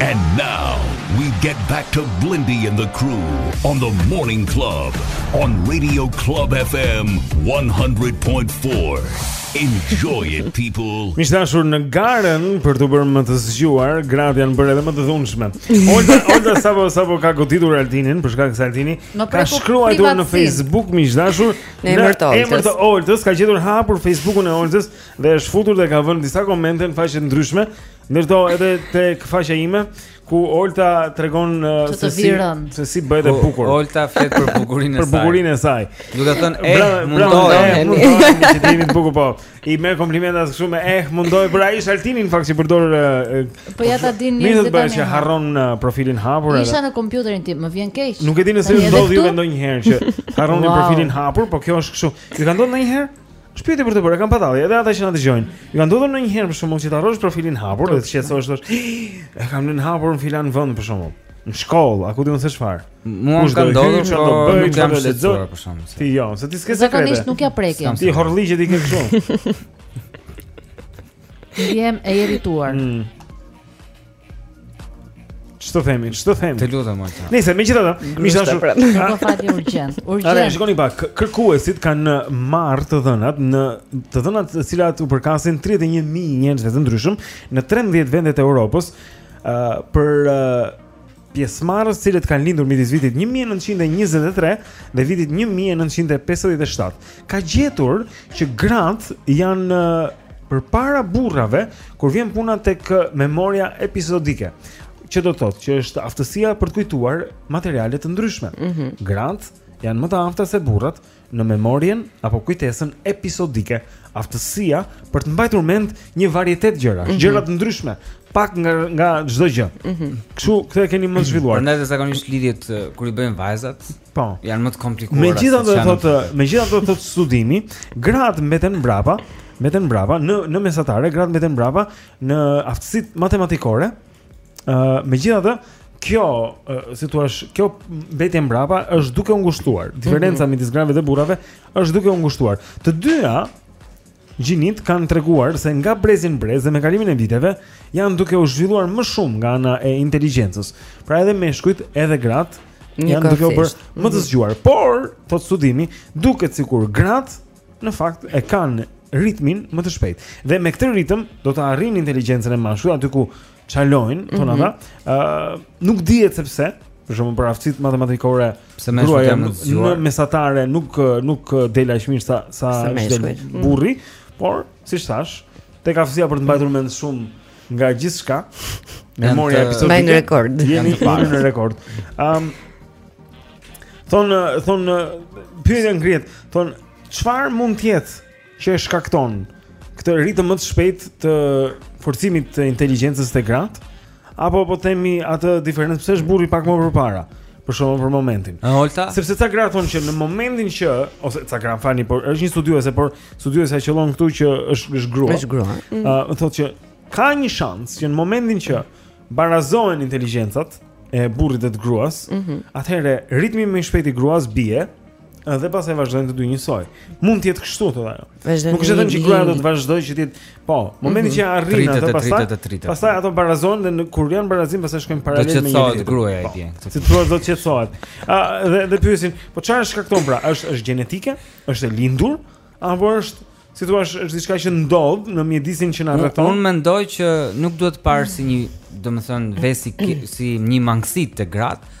And now we get back to Blendi and the crew on the morning club on Radio Club FM 100.4. Enjoy it people. Miq të dashur në garën për t'u bërë më të zgjuar, gratë janë bërë edhe më të dhunshme. Olta, Olta sapo sapo ka goditur Altinin për shkak se Altini Më ka preku shkruar në privatësinë. Facebook miq të dashur Në emër të Oltës. emër të Oltës, ka gjetur hapur Facebookun e Oltës dhe është futur dhe ka vënë disa komente në faqe të ndryshme Ndër to edhe te faqja ime ku Olta tregon uh, se si se si bëhet e bukur. Olta flet për bukurinë e saj. Për bukurinë e saj. Duke thënë eh bravo, mundohem. Eh, mundohem që të jemi të bukur po. I merr komplimente shumë eh mundohem për ai se Altini në fakt s'i përdor. Uh, po ja ta dini. Mirë të bëhet që harron uh, profilin hapur. Isha në kompjuterin tim, më vjen keq. Nuk e di nëse ju ndodh juve ndonjëherë që harroni wow. profilin hapur, po kjo është kështu. Ju ka ndodhur ndonjëherë? Një pyetje për të bërë, e kam pa tallje, edhe ata që na dëgjojnë. Ju ka ndodhur ndonjëherë për shembull që të harrosh profilin hapur dhe të shqetësohesh të thuash, e kam lënë hapur në filan vend për shembull. Në shkollë, a ku di unë se çfarë? Mua më ka ndodhur, po nuk jam shqetësuar për shembull. Ti jo, se ti s'ke sekrete. Zakonisht nuk ia prekin. Ti horrligjet i ke kështu. Jam e irrituar. Mm. Ç'të themi? Ç'të themi? Të lutem Olta. Nëse megjithatë, miq të dashur. Po pra. fali urgjent. Urgjent. Ai shikoni pak, kërkuesit kanë marrë të dhënat në të dhënat të cilat u përkasin 31000 njerëzve të ndryshëm në 13 vende të Europës, ë uh, për uh, pjesëmarrës të cilët kanë lindur midis vitit 1923 dhe vitit 1957. ka gjetur që gratë janë përpara burrave kur vjen puna tek memoria episodike që do të thotë që është aftësia për të kujtuar materiale të ndryshme. Mm -hmm. Gratë janë më të afta se burrat në memorien apo kujtesën episodike, aftësia për të mbajtur mend një varietet gjëra, mm -hmm. gjëra të ndryshme, pak nga nga çdo gjë. Mm -hmm. Kështu këtë e keni më të zhvilluar. Prandaj zakonisht lidhjet kur i bëjnë vajzat, Po. Janë më të komplikuara. Megjithatë thotë, megjithatë thotë studimi, gratë mbeten mbrapa, mbeten mbrapa në në mesatare, gratë mbeten mbrapa në aftësitë matematikore. Ë, uh, megjithatë, kjo, uh, si thua, kjo mbetje mbrapa është duke u ngushtuar. Diferenca mm -hmm. midis grave dhe burrave është duke u ngushtuar. Të dyja Gjinitë kanë treguar se nga brezi në brez dhe me kalimin e viteve janë duke u zhvilluar më shumë nga ana e inteligjencës. Pra edhe meshkujt, edhe gratë janë duke u bërë më të mhm. zgjuar. Por, thotë studimi, duket sikur gratë në fakt e kanë ritmin më të shpejtë. Dhe me këtë ritëm do të arrijnë inteligjencën e mashkullit aty ku çalojnë, mm -hmm. thonë ata, ë uh, nuk dihet sepse, për shembull për aftësitë matematikore, pse një grua në mesatare nuk nuk del aq mirë sa sa është mhm. burri, mm -hmm. por siç thashë, tek aftësia për të mbajtur mend shumë nga gjithçka, memoria episodike. Jeni në rekord. Jeni në rekord. Ëm um, Thonë thonë pyetja ngrihet, thonë çfarë mund të jetë që e shkakton këtë ritëm më të shpejtë të forcimit të inteligjencës te gratë, apo po themi atë diferencë pse është burri pak më përpara për shkakun për momentin. A holta? Sepse ca gra thonë që në momentin që ose ca gra falni, por është një studiuese, por studiuesja qëllon këtu që është është grua. Është grua. Ëh, mm. uh, thotë që ka një shans që në momentin që barazohen inteligjencat e burrit dhe të gruas, mm -hmm. atëherë ritmi më i shpejtë i gruas bie. Edhe pastaj vazhdojnë të dy njësoj. Mund të jetë kështu thotë ajo. Nuk është vetëm që gruaja do të vazhdojë që ti, po, momentin mhm. që arrin atë pastaj, pastaj ato barazon dhe në, kur janë barazim pastaj shkojnë paralel me njëri. Do të qetësohet gruaja e tij. Po, si thua do të qetësohet. A dhe dhe pyesin, po çfarë e shkakton pra? Është është gjenetike? Është e lindur? Apo është si thua është diçka që ndodh në mjedisin që na rrethon? Unë mendoj që nuk duhet parë si një, domethënë, vesi si një mangësi te gratë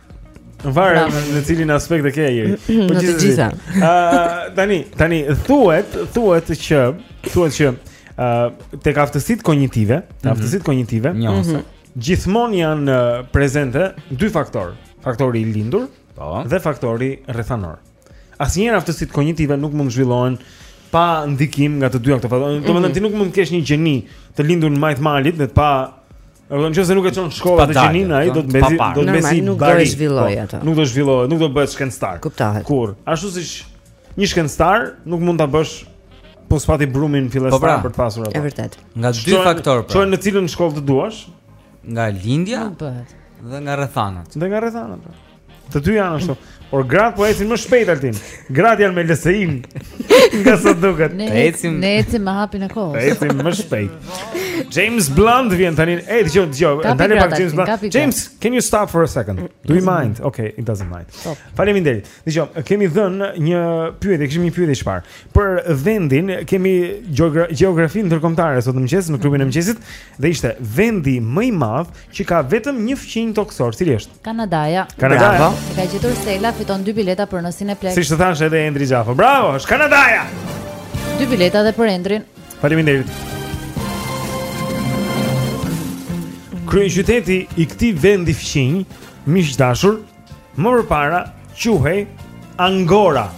Varet në cilin aspekt e ke njeri. Po të gjitha. Ëh, tani, tani thuhet, thuhet që, thuhet që ëh tek aftësitë kognitive, mm -hmm. aftësitë kognitive, mm -hmm. gjithmonë janë prezente dy faktorë, faktori i lindur po. dhe faktori rrethanor. Asnjëherë aftësitë kognitive nuk mund të zhvillohen pa ndikim nga të dyja këto faktorë. Mm -hmm. Domethënë ti nuk mund të kesh një gjeni të lindur në majë të malit dhe të pa Në qoftë se nuk e çon në shkollë atë gjeniun, ai do të mbesi, do të mbesi nuk do zhvillohet po, ato. Nuk do zhvillohet, nuk do bëhet shkencëtar. Kuptohet. Kur, ashtu siç një shkencëtar nuk mund ta bësh po s'pati brumin fillestar po pra, për të pasur ato. E vërtetë. Nga dy faktorë pra. Çoje në cilën shkollë të duash? Nga lindja? Nuk bëhet. Dhe nga rrethanat. Dhe nga rrethanat. Pra. Të dy janë ashtu. Por gratë po ecin më shpejt Altin. Gratë janë me LSI-n. Nga sa duket. Ne ecim, ne ecim me hapin e kohës. Ne ecim më shpejt. James Blunt vjen tani. Ej, dëgjo, dëgjo. Dale pak James Blunt. James, can you stop for a second? Do you mind? Okay, he doesn't mind. Faleminderit. Dëgjo, kemi dhënë një pyetje, kishim një pyetje çfarë. Për vendin kemi gjeografi ndërkombëtare sot në mëngjes në klubin e mëngjesit dhe ishte vendi më i madh Që ka vetëm një fqinj tokësor, cili është? Kanadaja. Kanadaja. E ka gjetur Stela, fiton dy bileta për Noizy-n dhe Flekë. Siç e tha edhe Endri Xhafo. Bravo, është Kanadaja. Dy bileta dhe për Endrin. Faleminderit. Kryeqyteti i këtij vendi fqinj, miq të dashur, më përpara quhej Angora.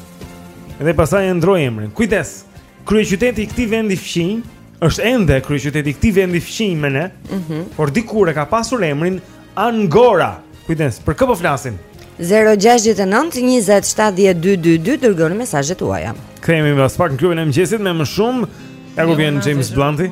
Dhe pastaj e ndroi emrin. Kujdes. Kryeqyteti i këtij vendi fqinj është ende kryeqyteti i këtij vendi fqinj me ne. Mhm. Mm por dikur e ka pasur emrin Angora. Kujdes, për kë po flasim? 069 20 70 222 dërgoni mesazhet tuaja. Kthehemi pas pak në klubin e mëngjesit me më shumë. Ja ku vjen James Blunti.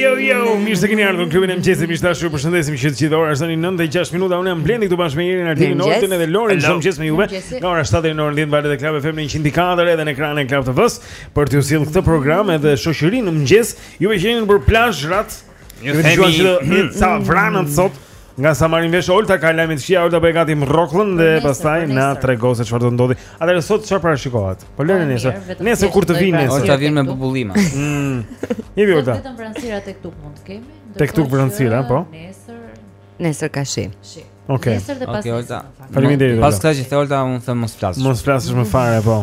Jo, jo, jo, mirë se keni ardhur në klubin e mëngjesit, miq të dashur, ju përshëndesim që të gjithë ora është tani 9:06 minuta. Unë jam Blendi këtu bashkë me Irin, Altinin, Oltën dhe Lorin, çdo mëngjes me juve. Nga ora 7 deri në orën 10 valët e Club FM në 100.4 edhe në ekranin e Club TV-s për t'ju sjellë këtë program edhe shoqërinë në mëngjes. Juve që jeni nëpër plazhrat Ju themi që s'ka mm. vranët sot nga sa marrim vesh Olta ka lajmin e shiut Olta bëje gati rrokullën dhe pastaj na tregon se çfarë do ndodhi. Atëherë sot çfarë parashikohet? Po lëre nesër. Nesër kur të vijë nesër. Olta vjen me bubullima. Mm. Jepi Olta. Vetëm vranësira tek tuk mund të kemi. Tek tuk vranësira, po. Nesër. Nesër ka shi. Shi. Okej. Nesër dhe pas. Faleminderit. Pas kësaj që the Olta, unë them mos flas. Mos flasësh më fare, po.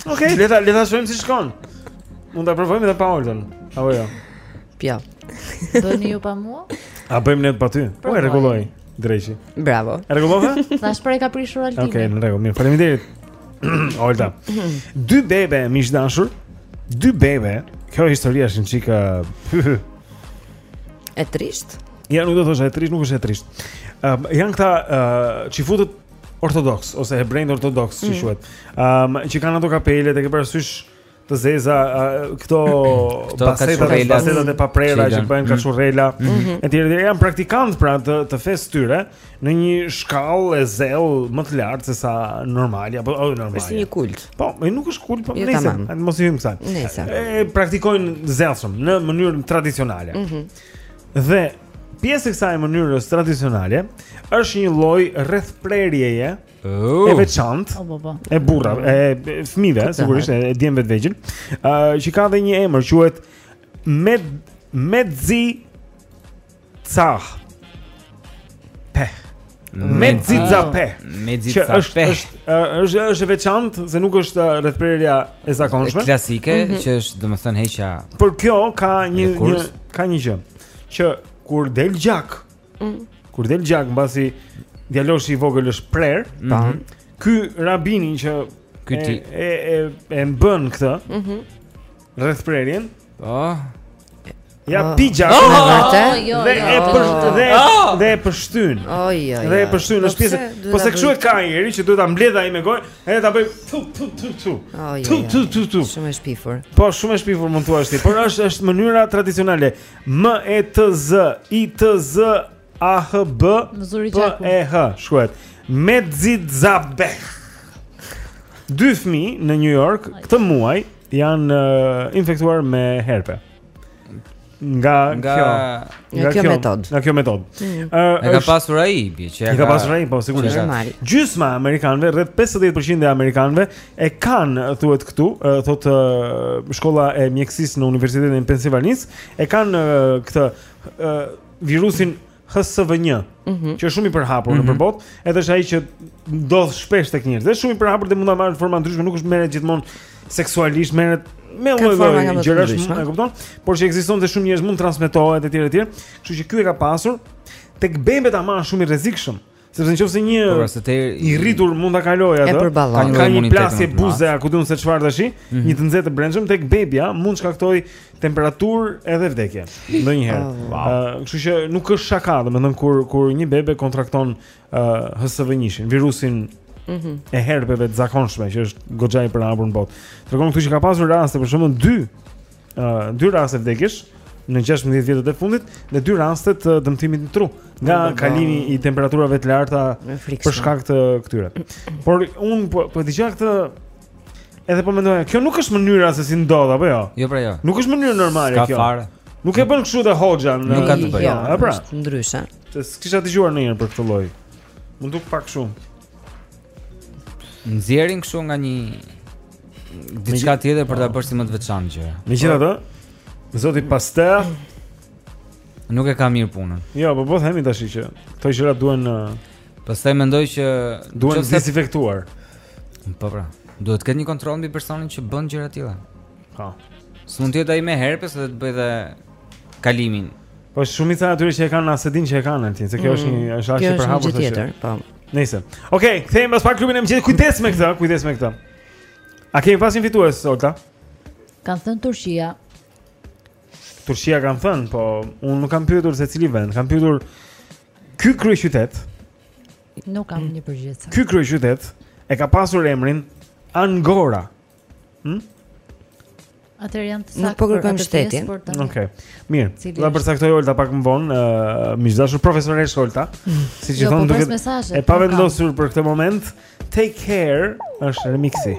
Okej, okay, le ta le ta shohim si shkon. Mund ta provojmë edhe pa Oltën. Apo jo. Pja. Bëni ju pa mua? A bëjmë ne pa ty? Po e rregulloj. Dreqi. Bravo. E rregullove? Tash prapë e ka prishur Altin. Okej, okay, në rregull. Mirë, faleminderit. Olta. Dy bebe miq të dashur. Dy bebe. Kjo histori është një çikë e trisht. Ja nuk do të thosha e trisht, nuk është e trisht. Ëm uh, janë këta uh, çifutët ortodoks ose hebrenjtë ortodoks, si mm. quhet. Ëm um, që kanë ato kapele, e ke parasysh të zeza këto baseta, baseta të paprera që bëjnë kaçurrela. Mm. Mm. Mm-hmm. Etj, etj, janë praktikantë pra të të fesë tyre në një shkallë e zelli më të lartë se sa normali apo jo, normali. Është një kult. Po, ai nuk është kult, po jo, nëse mos i vim kësaj. Nëse. E praktikojnë zellshëm në mënyrë tradicionale. Mm -hmm. Dhe pjesë e kësaj mënyrës tradicionale është një lloj rrethprerjeje oh. e veçantë. Oh, po, po. E burrave, e fëmijëve, sigurisht e djemve të vegjël. Ë uh, që ka dhe një emër quhet med medzi cah. Peh. Me zica pe. Me zica pe. Është është është e veçantë se nuk është rrethprerja e zakonshme. Klasike mm -hmm. që është domethënë heqja. Por kjo ka një një ka një gjë që kur del gjak. Mm. Kur del gjak mbasi djaloshi i vogël është prerë, mm -hmm. ky rabini që ky ti e e e bën këtë. Mm -hmm. Rrethprerjen. Po. Ia oh. pi gjakun oh, oh, oh, dhe jo, jo, e për dhe oh. dhe e pështyn. Oj oj. Dhe e pështyn në po shtëpi. Po se kshu e ka adeti që duhet ta mbledh ai me gojë, edhe ta bëj tu tu tu tu. Tu tu tu tu. Shumë e shpifur. Po shumë e shpifur mund thua ti, por është është mënyra tradicionale. M E T Z I T Z A H B P E H shkruhet. Mexi Zabe. Dy fëmijë në New York këtë muaj janë uh, infektuar me herpe. Nga, nga kjo, nga kjo metodë. Nga kjo metodë. Mm. Uh, e ka pasur ai, bie që e ka pasur ai, po sigurisht. Gjysma e amerikanëve, rreth 50% e amerikanëve e kanë thuhet këtu, uh, thotë uh, shkolla e mjekësisë në Universitetin e Pennsylvania, e kanë uh, këtë uh, virusin HSV1, mm -hmm. që është shumë i përhapur mm -hmm. nëpër botë, edhe është ai që ndodh shpesh tek njerëzit. Është shumë i përhapur dhe mund ta marrë në forma ndryshme, nuk është merret gjithmonë seksualisht, merret me lloj-lloj gjërash, e kupton? Por që ekziston te shumë njerëz mund transmetohet etj etj. Kështu që ky e ka pasur tek bebet ama shumë i rrezikshëm. Sepse në qofë se një po, pra, i rritur mund ta kalojë atë, ka një plasje buze, a ku di unë se çfarë tashi, mm -hmm. një të nxehtë të brendshëm, tek bebja mund të shkaktojë temperaturë edhe vdekje ndonjëherë. Oh, wow. uh, kështu që nuk është shaka, domethënë, kur, kur një bebe kontrakton uh, HSV-1-shin, virusin mm -hmm. e herpeve të zakonshme, që është goxha i përhapur në botë. Tregon këtu që ka pasur raste, për shembull dy dy raste vdekjesh në 16 vjetët e fundit dhe dy raste të dëmtimit në tru nga kalimi i temperaturave të larta për shkak të këtyre. Por un po po dëgjoja këtë edhe po mendoja, kjo nuk është mënyra se si ndodh apo jo? Jo pra jo. Nuk është mënyrë normale kjo. Ka fare. Nuk e bën kështu te hoxha në. Nuk ka të bëjë. Jo, jo pra. Ndryshe. S'kisha dëgjuar ndonjëherë për këtë lloj. M'u duk pak shumë. nxjerrin kështu nga një diçka tjetër për ta bërë si më të veçantë gjë. Megjithatë, zoti Pasteur nuk e ka mirë punën. Jo, po po themi tash që këto gjëra duhen në Pastaj mendoj që duhen të desinfektuar. Po pra, duhet të ketë një kontroll mbi personin që bën gjëra të tilla. Po. S'mund të jetë ai me herpes dhe të bëjë dhe kalimin. Po shumica atyre që e kanë as e dinë që e kanë antin, se kjo është mhm. një është ashtu për hapur tjetër, po. Nëse. Okej, okay, kthehemi pas pak në klubin e mëngjesit. Kujdes me këtë, kujdes me këtë. A kemi pasur fitues Olta? Kanë thënë Turqia. Turqia kanë thënë, po unë nuk kam pyetur se cili vend, kam pyetur ky kryeqytet. Nuk kam një përgjigje. Ky kryeqytet e ka pasur emrin Angora. Hm? Atëherë janë të saktë. Nuk po kërkojmë shtetin. Okej. Okay. Mirë. Do ta përcaktojë Olta pak më vonë, uh, miq të dashur profesoreshë Olta, siç i jo, thon po duket. E pavendosur për këtë moment. Take care është remixi.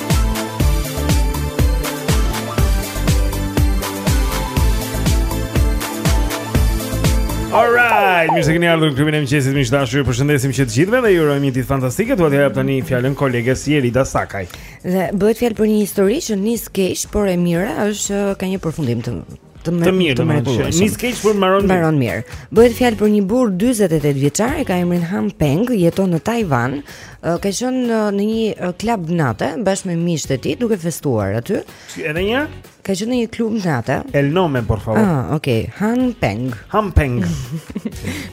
Alright, mirë se keni ardhur në klubin e mëngjesit miq të dashur. Ju përshëndesim që të gjithëve dhe ju urojmë një ditë fantastike. Dua t'ia jap tani fjalën koleges Jerida Sakaj. Dhe bëhet fjalë për një histori që nis keq, por e mira është që ka një përfundim të të mirë. Të mirë, të mirë. Nis keq por mbaron mirë. Mbaron mirë. Bëhet fjalë për një burrë 48 vjeçar, e ka emrin Han Peng, jeton në Tajvan. Ka qenë në një klub nate bashkë me miqtë e tij duke festuar aty. Edhe një? Ka qenë në një klub nate. El nome por favor. Ah, okay. Han Peng. Han Peng.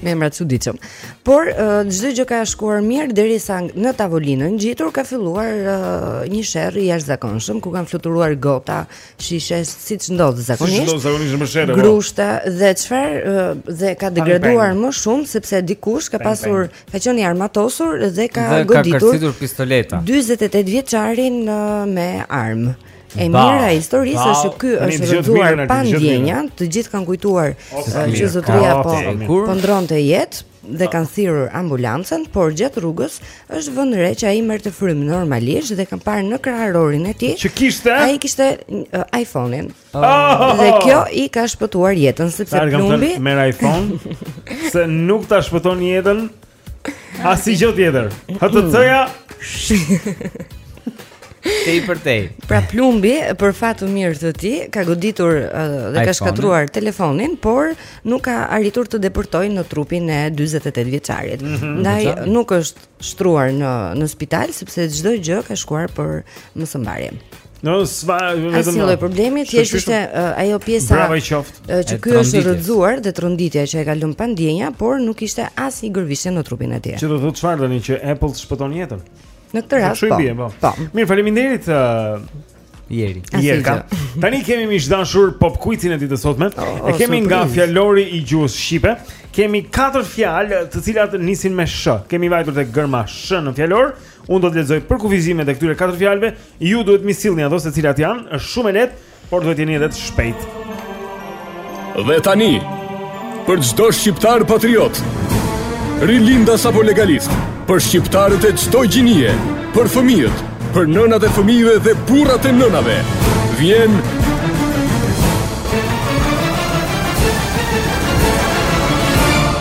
me emra të çuditshëm. Por çdo gjë ka shkuar mirë derisa në tavolinën ngjitur ka filluar një sherr i jashtëzakonshëm ku kanë fluturuar gota shishe siç ndodh zakonisht. Siç ndodh zakonisht në sherre. Po. Grushta dhe çfarë dhe ka degraduar më shumë sepse dikush ka pasur ka qenë i armatosur dhe ka goditur. Ka kërcitur pistoleta. 48 vjeçarin me armë. E mira e historisë është që ky është rrëzuar pa ndjenja, të gjithë kanë kujtuar që zotëria po po ndërronte jetë, dhe kanë thirrur ambulancën, por gjatë rrugës është vënë re që ai merrte frymë normalisht dhe kanë parë në kraharorin e tij. Ç'kishte? Ai kishte uh, iPhone-in. Oh! Dhe kjo i ka shpëtuar jetën sepse plumbi merr iPhone se nuk ta shpëton jetën asnjë gjë tjetër. Hatë tëja. Tej për tej. Pra plumbi për fat të mirë të tij ka goditur dhe ka shkatërruar telefonin, por nuk ka arritur të depërtojë në trupin e 48 vjeçarit. Mm -hmm. Ndaj nuk është shtruar në në spital sepse çdo gjë ka shkuar për së mbari. No, sva, vetëm. Asnjë lloj problemi, thjesht ishte uh, ajo pjesa. Bravo qoftë. Uh, që ky është rrëzuar dhe tronditja që e ka lënë pa ndjenja, por nuk ishte asnjë gërvishtje në trupin e tij. Çfarë do të thotë çfarë tani që Apple shpëton jetën? Në këtë rast po. po. po. Mirë, faleminderit uh, Jeri. Jeri. Tani kemi miq të dashur pop quizin e ditës sotme. Oh, e kemi nga fjalori i gjuhës shqipe. Kemi katër fjalë, të cilat nisin me sh. Kemi vajtur te gërma sh në fjalor. Unë do të lexoj përkufizimet e këtyre katër fjalëve. Ju duhet t'mi sillni ato se cilat janë. Është shumë e lehtë. Por duhet të jeni edhe të shpejt. Dhe tani, për çdo shqiptar patriot, rilindas apo legalist, për shqiptarët e çdo gjinie, për fëmijët, për nënat e fëmijëve dhe burrat e nënave, vjen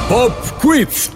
Pop Quiz.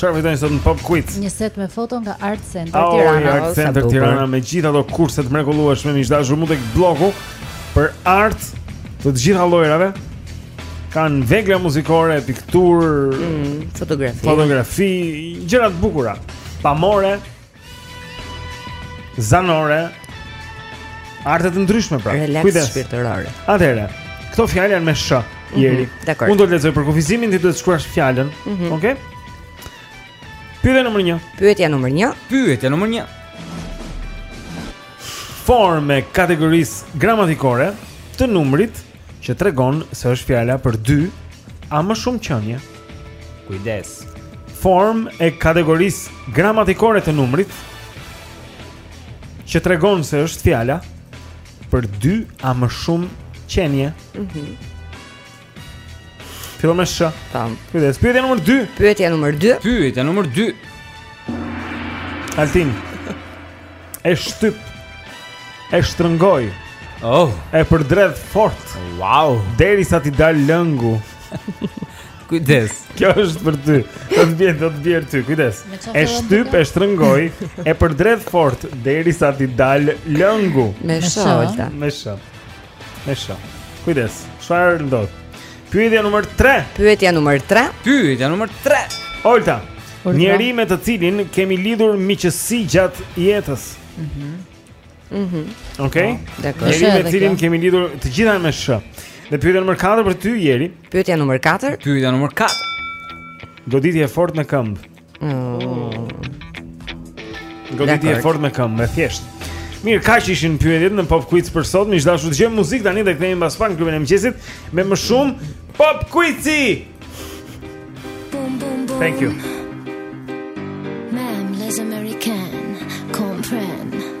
Çfarë fitojnë sot në Pop Quiz? Një set me foto nga Art Center oh, Tirana. Art Center oh, Tirana me gjithë ato kurse të mrekullueshme miq të dashur mu te Blloku për art të të gjitha llojeve. Kanë vegla muzikore, pikturë, mm, fotografi, fotografi, gjëra të bukura. Pamore, zanore, arte të ndryshme pra. Relax Kujdes. shpirtërore. Atëherë, këto fjalë janë me sh. Mhm, Jeri. dakord. Unë do të lexoj përkufizimin, ti do të shkruash fjalën. Mhm. Okej? Pyetja numër 1. Pyetja numër 1. Pyetja numër 1. Formë e kategorisë gramatikore të numrit që tregon se është fjala për dy a më shumë qenie. Kujdes. Formë e kategorisë gramatikore të numrit që tregon se është fjala për dy a më shumë qenie. Mhm. Mm Fillon me sh. Tam. Kujdes. Pyetja numër 2. Pyetja numër 2. Pyetja numër 2. Altin. e shtyp e shtrëngoj. Oh, e përdredh fort. Wow, deri sa ti dal lëngu. Kujdes. Kjo është për ty. Do të vjen, do të vjen ty. Kujdes. E shtyp, e shtrëngoj, e përdredh fort derisa t'i dalë lëngu. Me sh, Olta. Me shë. Me shë. Kujdes. Çfarë ndodh? Pyetja numër 3. Pyetja numër 3. Pyetja numër 3. Olta. Njeri me të cilin kemi lidhur miqësi gjatë jetës. Mhm. Mm mhm. Mm Okej. Okay. Po, dakord. Njeri me të cilin kemi lidhur të gjitha me sh. Dhe pyetja numër 4 për ty Jeri. Pyetja numër 4. Pyetja numër 4. Goditje e fortë në këmbë. Mm. Godite fort me këmbë, me thjesht. Mirë, kaq ishin pyetjet në Pop Quiz për sot, miq të dashur dëgjojmë muzikë tani dhe kthehemi mbas pak në klubin e mëngjesit me më shumë Pop Quizi! Thank you. Ma'am, les American, comprend.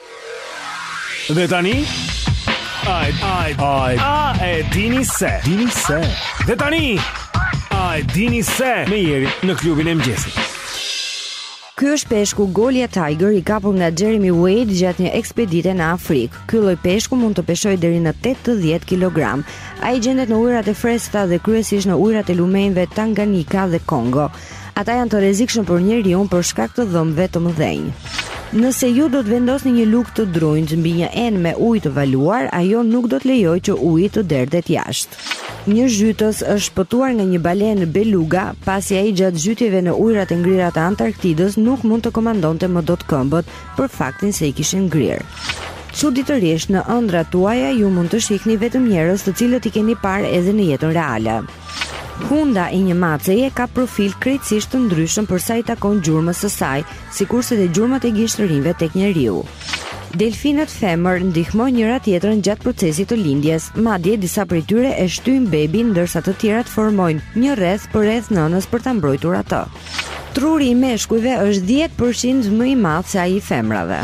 Dhe tani Ai ai ai a e dini se dini se dhe tani ai dini se me Jerin në klubin e mëngjesit Ky është peshku Goliath Tiger i kapur nga Jeremy Wade gjatë një ekspedite në Afrikë. Ky lloj peshku mund të peshojë deri në 80 kg. Ai gjendet në ujërat e freskëta dhe kryesisht në ujërat e lumenjve Tanganyika dhe Kongo. Ata janë të rrezikshëm për njeriun për shkak të dhëmbëve të mëdhenj. Nëse ju do të vendosni një lugë të drunjtë mbi një enë me ujë të valuar, ajo nuk do të lejojë që uji të derdhet jashtë. Një zhytës është shpëtuar nga një balenë beluga, pasi ai gjatë zhytjeve në ujërat e ngrira të Antarktidës nuk mund të komandonte më dot këmbët për faktin se i kishin ngrirë. Çuditërisht, në ëndrrat tuaja ju mund të shihni vetëm njerëz të cilët i keni parë edhe në jetën reale. Hunda e një maceje ka profil krejtësisht të ndryshëm për sa i takon gjurmës së saj, sikurse dhe gjurmët e gishtërinjve tek njeriu. Delfinët femër ndihmojnë njëra-tjetrën gjatë procesit të lindjes, madje disa prej tyre e shtyjnë bebin ndërsa të tjerat formojnë një rreth përreth nënës për ta mbrojtur atë. Truri i meshkujve është 10% më i madh se ai i femrave.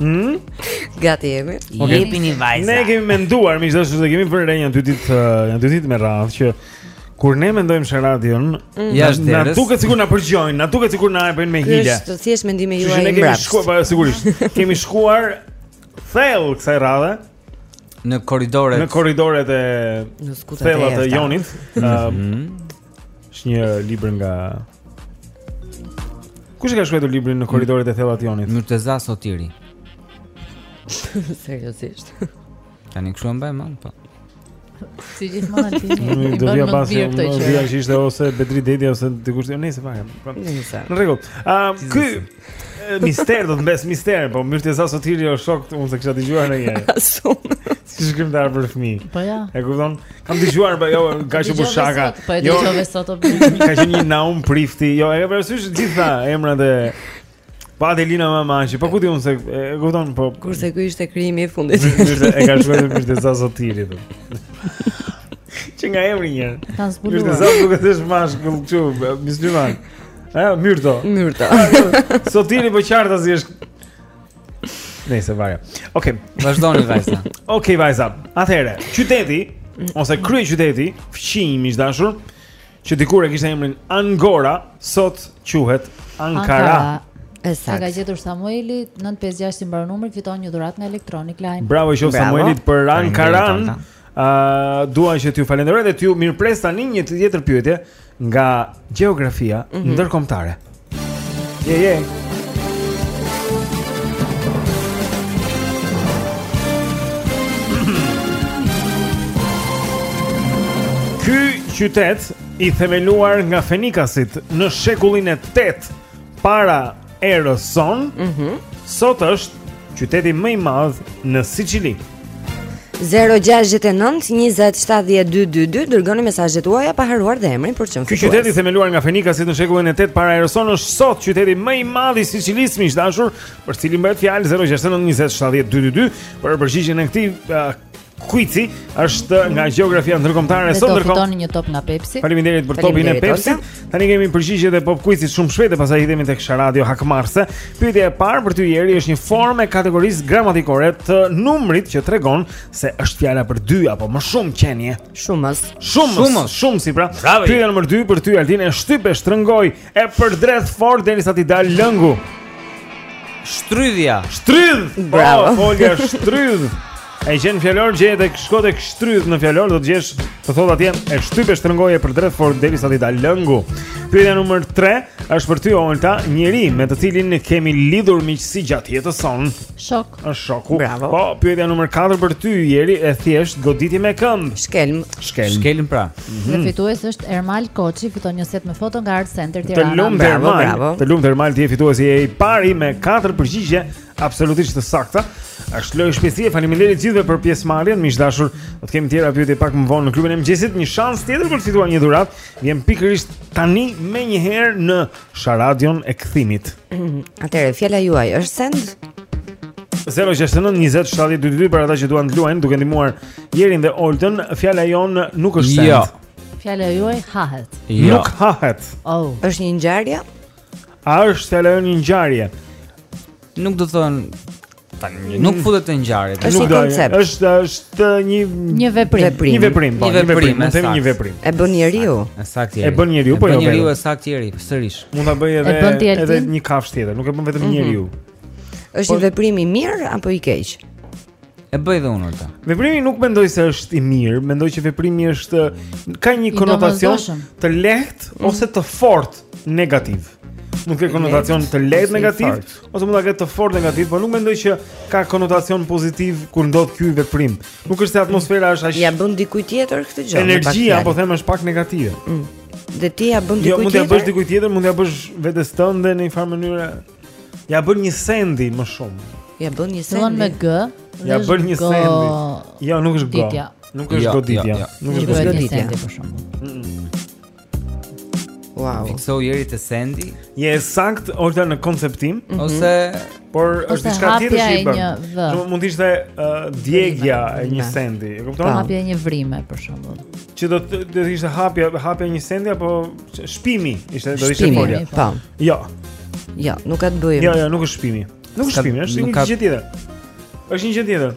Mm? Gati jemi. Okay. Jepini vajza. Ne kemi menduar, miq të dashur, se kemi vënë re një dy ditë, uh, një dy ditë me radhë që kur ne mendojmë se radion, mm. janë pas derës. Na duket sikur na përgjojnë, na duket sikur na e bëjnë me hile. Është thjesht mendimi juaj i mbrapshtë. Ne kemi shkuar, po, sigurisht. kemi shkuar thellë kësaj radhe në korridoret në korridoret e thella të Jonit. Ëm. Mhm. Është një libër nga Kush e ka shkruar librin në korridoret e thella të Jonit? Myrteza Sotiri. Seriozisht. Tani kshu mbaj mend, po. Si gjithmonë ti. Unë do vija bast që ishte ose Bedri Dedja ose dikush tjetër, nëse vaje. Në rregull. Ëm, ky Mister do të mbesë mister, po Myrteza Sotiri o shok, unë s'e kisha dëgjuar ndonjë. Shumë. Si shkrimtar për fëmijë. Po ja. E kupton? Kam dëgjuar, po jo, Gaqi Bushaka. Po e jo. dëgjove sot apo? Ka qenë Naum Prifti. Jo, e vërë sysh gjitha emrat e Po Adelina Mamaqi, po ku di unë se, e kupton, po... Kurse ky ishte krimi i fundit. E ka shkruar Myrteza Sotiri, dhe. Që nga emri njërë. Ka zbuluar. Myrteza duket shmash, këllë që, mysliman. Ajo myrto. Myrto. Sot dini po qartë si është. Nëse vaje. Okej, okay. vazhdoni vajza. Okej okay, vajza. Atëherë, qyteti ose kryeqyteti fqinj miq dashur që dikur e kishte emrin Angora, sot quhet Ankara. E ka gjetur Samueli 956 i mbaron numri fiton një dhuratë nga Electronic Line. Bravo i qoftë Samuelit për Ankaran. Ëh, uh, dua që t'ju falenderoj dhe t'ju mirpres tani një tjetër pyetje. nga gjeografia mm -hmm. ndërkombëtare. Je yeah, je. Yeah. Ky qytet i themeluar nga fenikasit në shekullin e 8 para erës sonë. Mhm. Mm sot është qyteti më i madh në Sicili. 0-6-9-27-12-2 Dërgoni mesazhet tuaja pa harruar dhe emrin për të qenë fitues Ky qytet i themeluar nga fenikasit në shekullin e 8 para erës sonë është sot qyteti më i madh i Sicilisë miq dashur Për cilin bëhet fjalë 0-6-9-27-12-2 Për përgjigjen e këtij uh, Kuici është nga gjeografia ndërkombëtare sot ndërkohë. Do fitoni një top nga Pepsi. Faleminderit për topin e Pepsi. Tani kemi përgjigjet e Pop Quizit shumë shpejt e pastaj hidhemi tek Sharadio Hakmarse. Pyetja e parë për ty Jeri është një formë e kategorisë gramatikore të numrit që tregon se është fjala për dy apo më shumë qenie. Shumës. Shumës. Shumës, shumë si pra. Pyetja nr. 2 për ty Altin e shtyp e shtrëngoi E përdredh fort derisa t'i dalë lëngu. Shtrydhja. Shtrydh. Bravo. Oh, folja shtrydh. E gjen fjalor gje dhe shko tek shtrydh në fjalor do të gjesh të thotë atje e shtyp e shtrëngoj e përdredh fort derisa t'i dalë lëngu. Pyetja numër 3 është për ty Olta, njeri me të cilin ne kemi lidhur miqësi gjatë jetës sonë. Shok. Është shoku. Bravo. Po, pyetja numër 4 për ty Jeri e thjeshtë goditje me këmbë. Shkelm. Shkelm. Shkelm pra. Mm -hmm. Dhe fitues është Ermal Koçi, fiton një set me foto nga Art Center Tirana. Të lumtë Ermal. Bravo. Të lumtë Ermal, ti je fituesi i parë me 4 përgjigje absolutisht të sakta. Është lojë shpejtësie. Faleminderit gjithve për pjesëmarrjen. Miq dashur, do të kemi tjera pyetje pak më vonë në klubin e mëngjesit. Një shans tjetër për të fituar një dhuratë. Vjen pikërisht tani menjëherë në Sharadion e kthimit. Atëherë fjala juaj është send 0692070222 për ata që duan të luajnë duke ndihmuar Jerin dhe Oltën, fjala jonë nuk është send. Jo. Fjala juaj hahet. Jo. Nuk hahet. Oh. Është një ngjarje? A është fjala jonë një ngjarje? Nuk do të thoja Tani nuk futet në ngjarje, është një koncept. Është është një një veprim, veprim. një veprim, po, një veprim, mund të themi një veprim. E bën njeriu. Saktë. E bën njeriu, po jo. E bën njeriu e saktë Jeri, sërish. Mund ta bëjë edhe edhe një kafshë tjetër, nuk e bën vetëm mhm. njeriu. Është një po- veprim i mirë apo i keq? E bëj dhe unë atë. Veprimi nuk mendoj se është i mirë, mendoj që veprimi është ka një konotacion të lehtë mhm. ose të fortë negativ. Nuk ka konotacion të lehtë negativ ose mund ta ketë të fortë negativ, por nuk mendoj që ka konotacion pozitiv kur ndodh ky veprim. Nuk është se atmosfera është aq Ja bën dikujt tjetër këtë gjë. Energjia, po them, është pak negative. Mm. Dhe ti ja bën jo, dikujt tjetër. Jo, mund ta bësh dikujt tjetër, mund t'ja bësh vetes tënde në një farë mënyre. Ja bën një sendi më shumë. Ja bën një sendi. Don me g. Ja bën një sendi. Jo, nuk është g. Nuk është jo, goditja. Jo, jo. Nuk është goditja për shkakun. Wow. Fikso Jeri te sendi. Je e saktë Olta në konceptim mm -hmm. ose por është diçka tjetër që i bën. Do mund të ishte uh, djegja e një sendi, e kupton? Hapja e një vrime për shembull. Që do të do të ishte hapja hapja e një sendi apo shpimi, ishte do ishte folja. Po. po. Jo. Jo, nuk ka të bëjë. Jo, jo, nuk është shpimi. Nuk është shpimi, është një gjë tjetër. Është një gjë tjetër.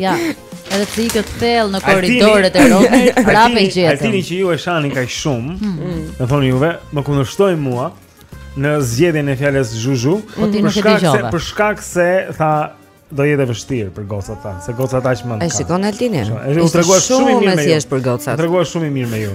Ja, edhe të ikët thellë në korridoret e Romës, prapë e gjetëm. Altini që ju e shani kaq shumë, mm -hmm. më thoni juve, më kundërshtoi mua në zgjedhjen e fjalës zhuzhu, po për shkak se për shkak se tha do jetë vështirë për gocat ta, se gocat aq mend. Ai shikon Altini. Ai u tregua shumë i mirë me ju. Ai është për gocat. Tregua shumë i mirë me ju.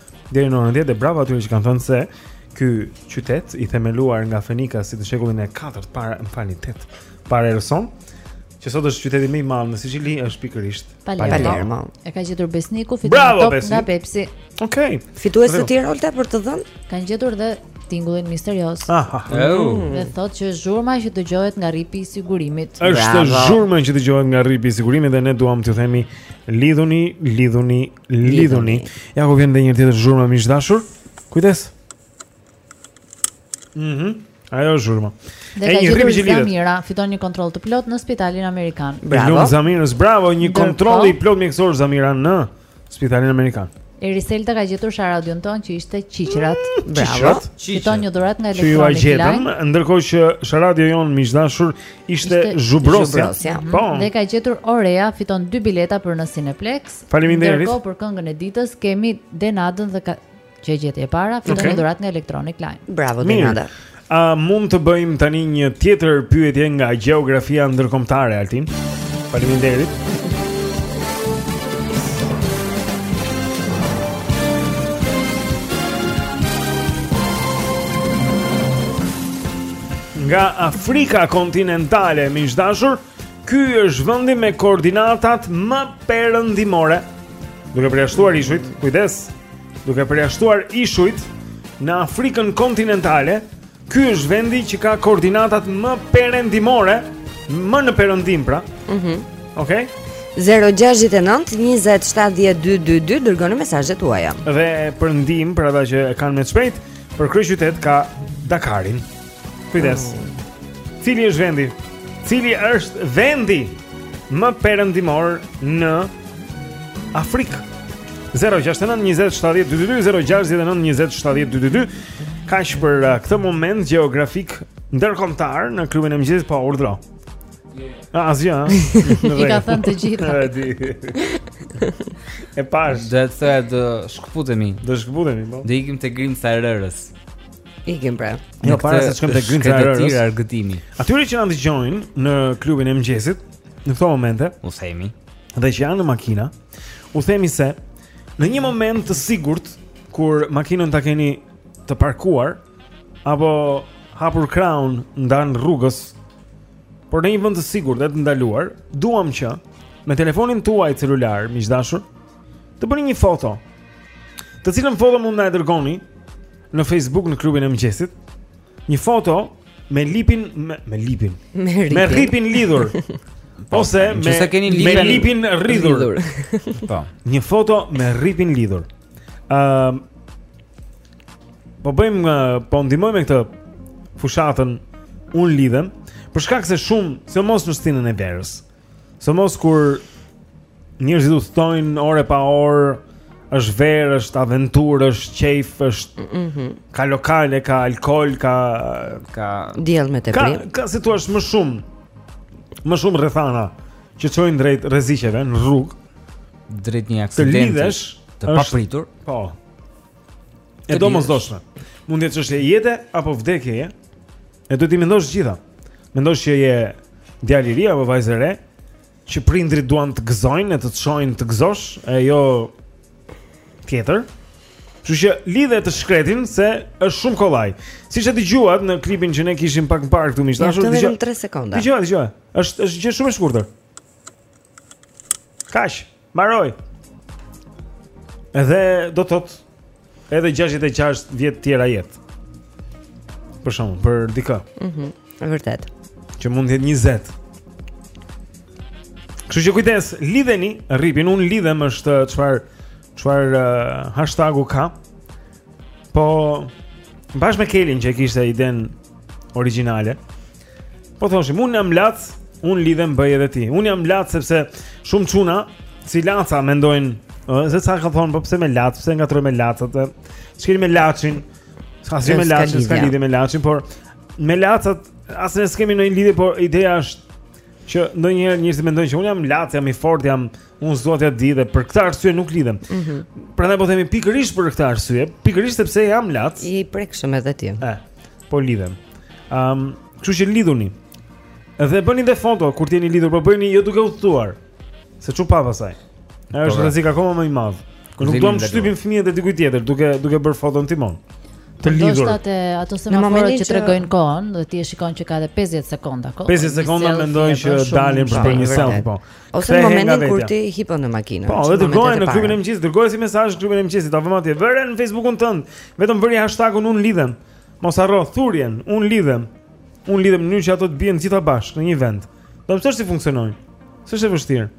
Deri në orën 10 dhe bravo atyre që kanë thënë se ky qytet i themeluar nga fenikasit në shekullin e 4 para, më falni, 8 para erës sonë, që sot është qyteti më i madh në Sicili, është pikërisht Palermo. Palermo. E ka gjetur Besniku fiton Bravo, një top Besnik. nga Pepsi. Okej. Fitues të Bravo. tjerë Olta për të dhënë? Kanë gjetur dhe tingullin misterioz. Aha. Eu. Dhe thotë që është zhurma që dëgjohet nga rripi i sigurimit. Është Bravo. zhurma që dëgjohet nga rripi i sigurimit dhe ne duam t'ju themi lidhuni, lidhuni lidhuni. Ja ku vjen dhe një tjetër zhurmë miq të dashur. Kujdes. Mhm. Mm Ajo është zhurma. Dhe ka gjithë një lidhje. Zamira fiton një kontroll të plot në spitalin amerikan. Bravo. Urime Zamirës, bravo, një kontroll i plot mjekësor Zamira në spitalin amerikan. Eriselda ka gjetur sharaudion tonë që ishte Qiqrat. Mm, bravo. Fiton një dhuratë nga Electronic Line. Ju gjetëm, ndërkohë që sharaudio jonë miq të dashur ishte Zhubrosja. Po. Dhe e ka gjetur Orea fiton dy bileta për në Cineplexx. Faleminderit. Ndërkohë për këngën e ditës kemi Denadën dhe ka... që e gjeti e para, fiton okay. një dhuratë nga Electronic Line. Bravo Denada. A mund të bëjmë tani një tjetër pyetje nga gjeografia ndërkombëtare Altin? Faleminderit. Nga Afrika kontinentale, miq të dashur, Ky është vendi me koordinatat më perëndimore. Duke përjashtuar ishujt, kujdes. Duke përjashtuar ishujt në Afrikën kontinentale, ky është vendi që ka koordinatat më perëndimore, më në perëndim pra. Mhm. Mm Okej. Okay? 069 20 70 222 Dërgoni mesazhet tuaja Dhe për ndihmë, për ata që e kanë me shpejt për kryeqytet ka Dakarin Kujdes. Cili është vendi? Cili është vendi më perëndimor në Afrikë? 069 20 70 222 069 20 70 222 Kaq për uh, këtë moment gjeografik ndërkombëtar në klubin e mëngjesit pa po, urdhëro. Ah, asgjë. I ka thënë të gjitha. E pashë. Do të thotë do shkëputemi. Do shkëputemi, po. Do ikim te grimca e rërës. Ikim pra. Jo para se të shkojmë te Grimca e Rërës. Shkëndetira argëtimi. Atyre që na dëgjojnë në klubin e mëngjesit në këto momente, u themi, dhe që janë në makina, u themi se në një moment të sigurt kur makinën ta keni të parkuar apo hapur krahun ndanë rrugës, por në një vend të sigurt dhe të ndaluar, duam që me telefonin tuaj celular, miq të dashur, të bëni një foto. Të cilën foto mund na e dërgoni në Facebook në klubin e mëngjesit një foto me lipin me, me lipin me rripin lidhur po, ose me me lipin rridhur po një foto me rripin lidhur ë uh, po bëjmë uh, po ndihmojmë këtë fushatën unë lidhem për shkak se shumë sidomos në stinën e verës Sidomos kur njerëzit udhëtojnë orë e pa orë, është verë, është aventurë, është qejf, është mm -hmm. ka lokale, ka alkool, ka ka diell me teprim. Ka, ka si të thuash më shumë. Më shumë rrethana që çojnë drejt rreziqeve në rrugë, drejt një aksidenti. Të lidhesh të papritur. Po. E domosdoshme. Mund të jetë çështje jete apo vdekjeje. E duhet t'i mendosh gjitha. Mendosh që je djalë i ri apo vajzë e re, që prindërit duan të gëzojnë, të të shohin të gëzosh, e jo tjetër. Kështu që lidhe të shkretin se është shumë kollaj. Siç e dëgjuat në klipin që ne kishim pak më parë këtu miq të dashur, dëgjoj. Vetëm 3 sekonda. Dëgjoj, dëgjoj. Është është gjë shumë e shkurtër. Kaq? Mbaroi. Edhe do të thotë edhe 66 vjet tjera jetë. Për shembull për dikë. Mhm. Mm e vërtetë. Që mund të jetë 20. Kështu që kujdes, lidheni, rripin unë lidhem është çfarë çfarë uh, hashtagu ka. Po bashkë me Kelin që e kishte idenë origjinale. Po thoshim, unë jam lac, unë lidhem bëje edhe ti. Unë jam lac sepse shumë çuna si laca mendojnë, se ca kanë thënë, po pse me lac, pse ngatërroni me lacat? Ç'keni me lacin? S'ka gjë me lacin, s'ka lidhje me lacin, por me lacat as ne s'kemi ndonjë lidhje, por ideja është që ndonjëherë njerëzit mendojnë që unë jam lac, jam i fortë, jam un s'dua t'ia di dhe për këtë arsye nuk lidhem. Mm -hmm. Prandaj po themi pikërisht për këtë arsye, pikërisht sepse jam lac. I prekshëm edhe ti. Ëh. Po lidhem. Ëm, um, kështu që lidhuni. Dhe bëni dhe foto kur të jeni lidhur, po bëni jo duke udhëtuar. Se ç'u pa pastaj. Ai po, është rrezik akoma më i madh. Se nuk duam të shtypim fëmijët e dikujt tjetër duke duke bërë foto në timon. Të po, lidhur. Po te ato semaforët që tregojnë kohën dhe ti e shikon që ka edhe 50 sekonda kohë. 50 sekonda mendoj që dalin për një selfie po. Ose në momentin kur ti hipon në makinë. Po, edhe dërgojeni në klubin e mëngjesit, dërgojeni si mesazh në klubin e mëngjesit, ta vëmë atje. Vëre në Facebookun tënd, vetëm bëri hashtagun un lidhem. Mos harro thurjen, un lidhem. Un lidhem në mënyrë që ato të bien të gjitha bashkë në një vend. Do të mësosh si funksionojnë. S'është e vështirë.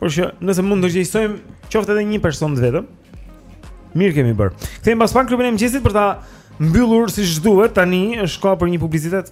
Por që nëse mund të ndërgjegjësojmë qoftë edhe një person të vetëm, mirë kemi bërë. Kthehemi pas pak në klubin e mëngjesit për ta mbyllur siç duhet. Tani është koha për një publicitet.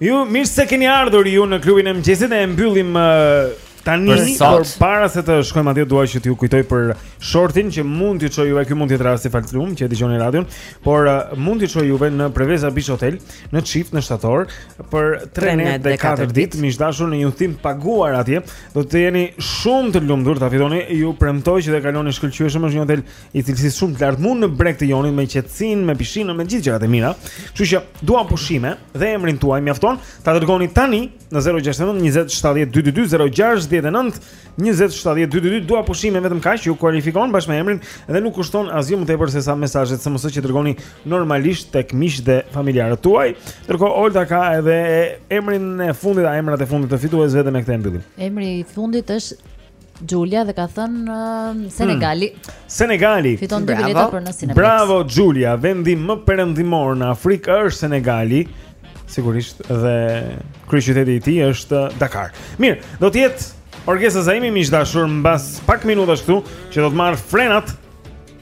Ju mirë se keni ardhur ju në klubin e mëngjesit e mbyllim uh, tani por, përpara se të shkojmë atje dua që t'ju kujtoj për shortin që mund t'ju çoj juve, ky mund të jetë rasti fatlum që e dëgjoni radion, por uh, mund t'ju çoj juve në Preveza Beach Hotel në çift në shtator për 3 net dhe 4 ditë, miq të dashur në një udhëtim të paguar atje, do të jeni shumë të lumtur ta fitoni, ju premtoj që do të kaloni shkëlqyeshëm, është një hotel i cilësisë shumë të lartë mu në breg të Jonit me qetësinë, me pishinën, me gjithë gjërat e mira. Kështu që dua pushime dhe emrin tuaj mjafton, ta dërgoni tani në 069 20 70 222 069 20 70 222 dua pushime vetëm kaq ju kualifikon bashkë me emrin dhe nuk kushton asgjë më tepër se sa mesazhet SMS që dërgoni normalisht tek miqtë dhe familjarët tuaj. Ndërkohë Olta ka edhe emrin e fundit, emrat e fundit të fituesve dhe me këtë e mbyllim. Emri i fundit është Xhulia dhe ka thënë uh, Senegali. Hmm. Senegali. Fiton dy bileta për në Cineplex. Bravo Xhulia, vendi më perëndimor në Afrikë është Senegali. Sigurisht dhe kryeqyteti i tij është Dakar. Mirë, do të jetë Orgesa Zaimi miq të dashur mbas pak minutash këtu që do të marrë frenat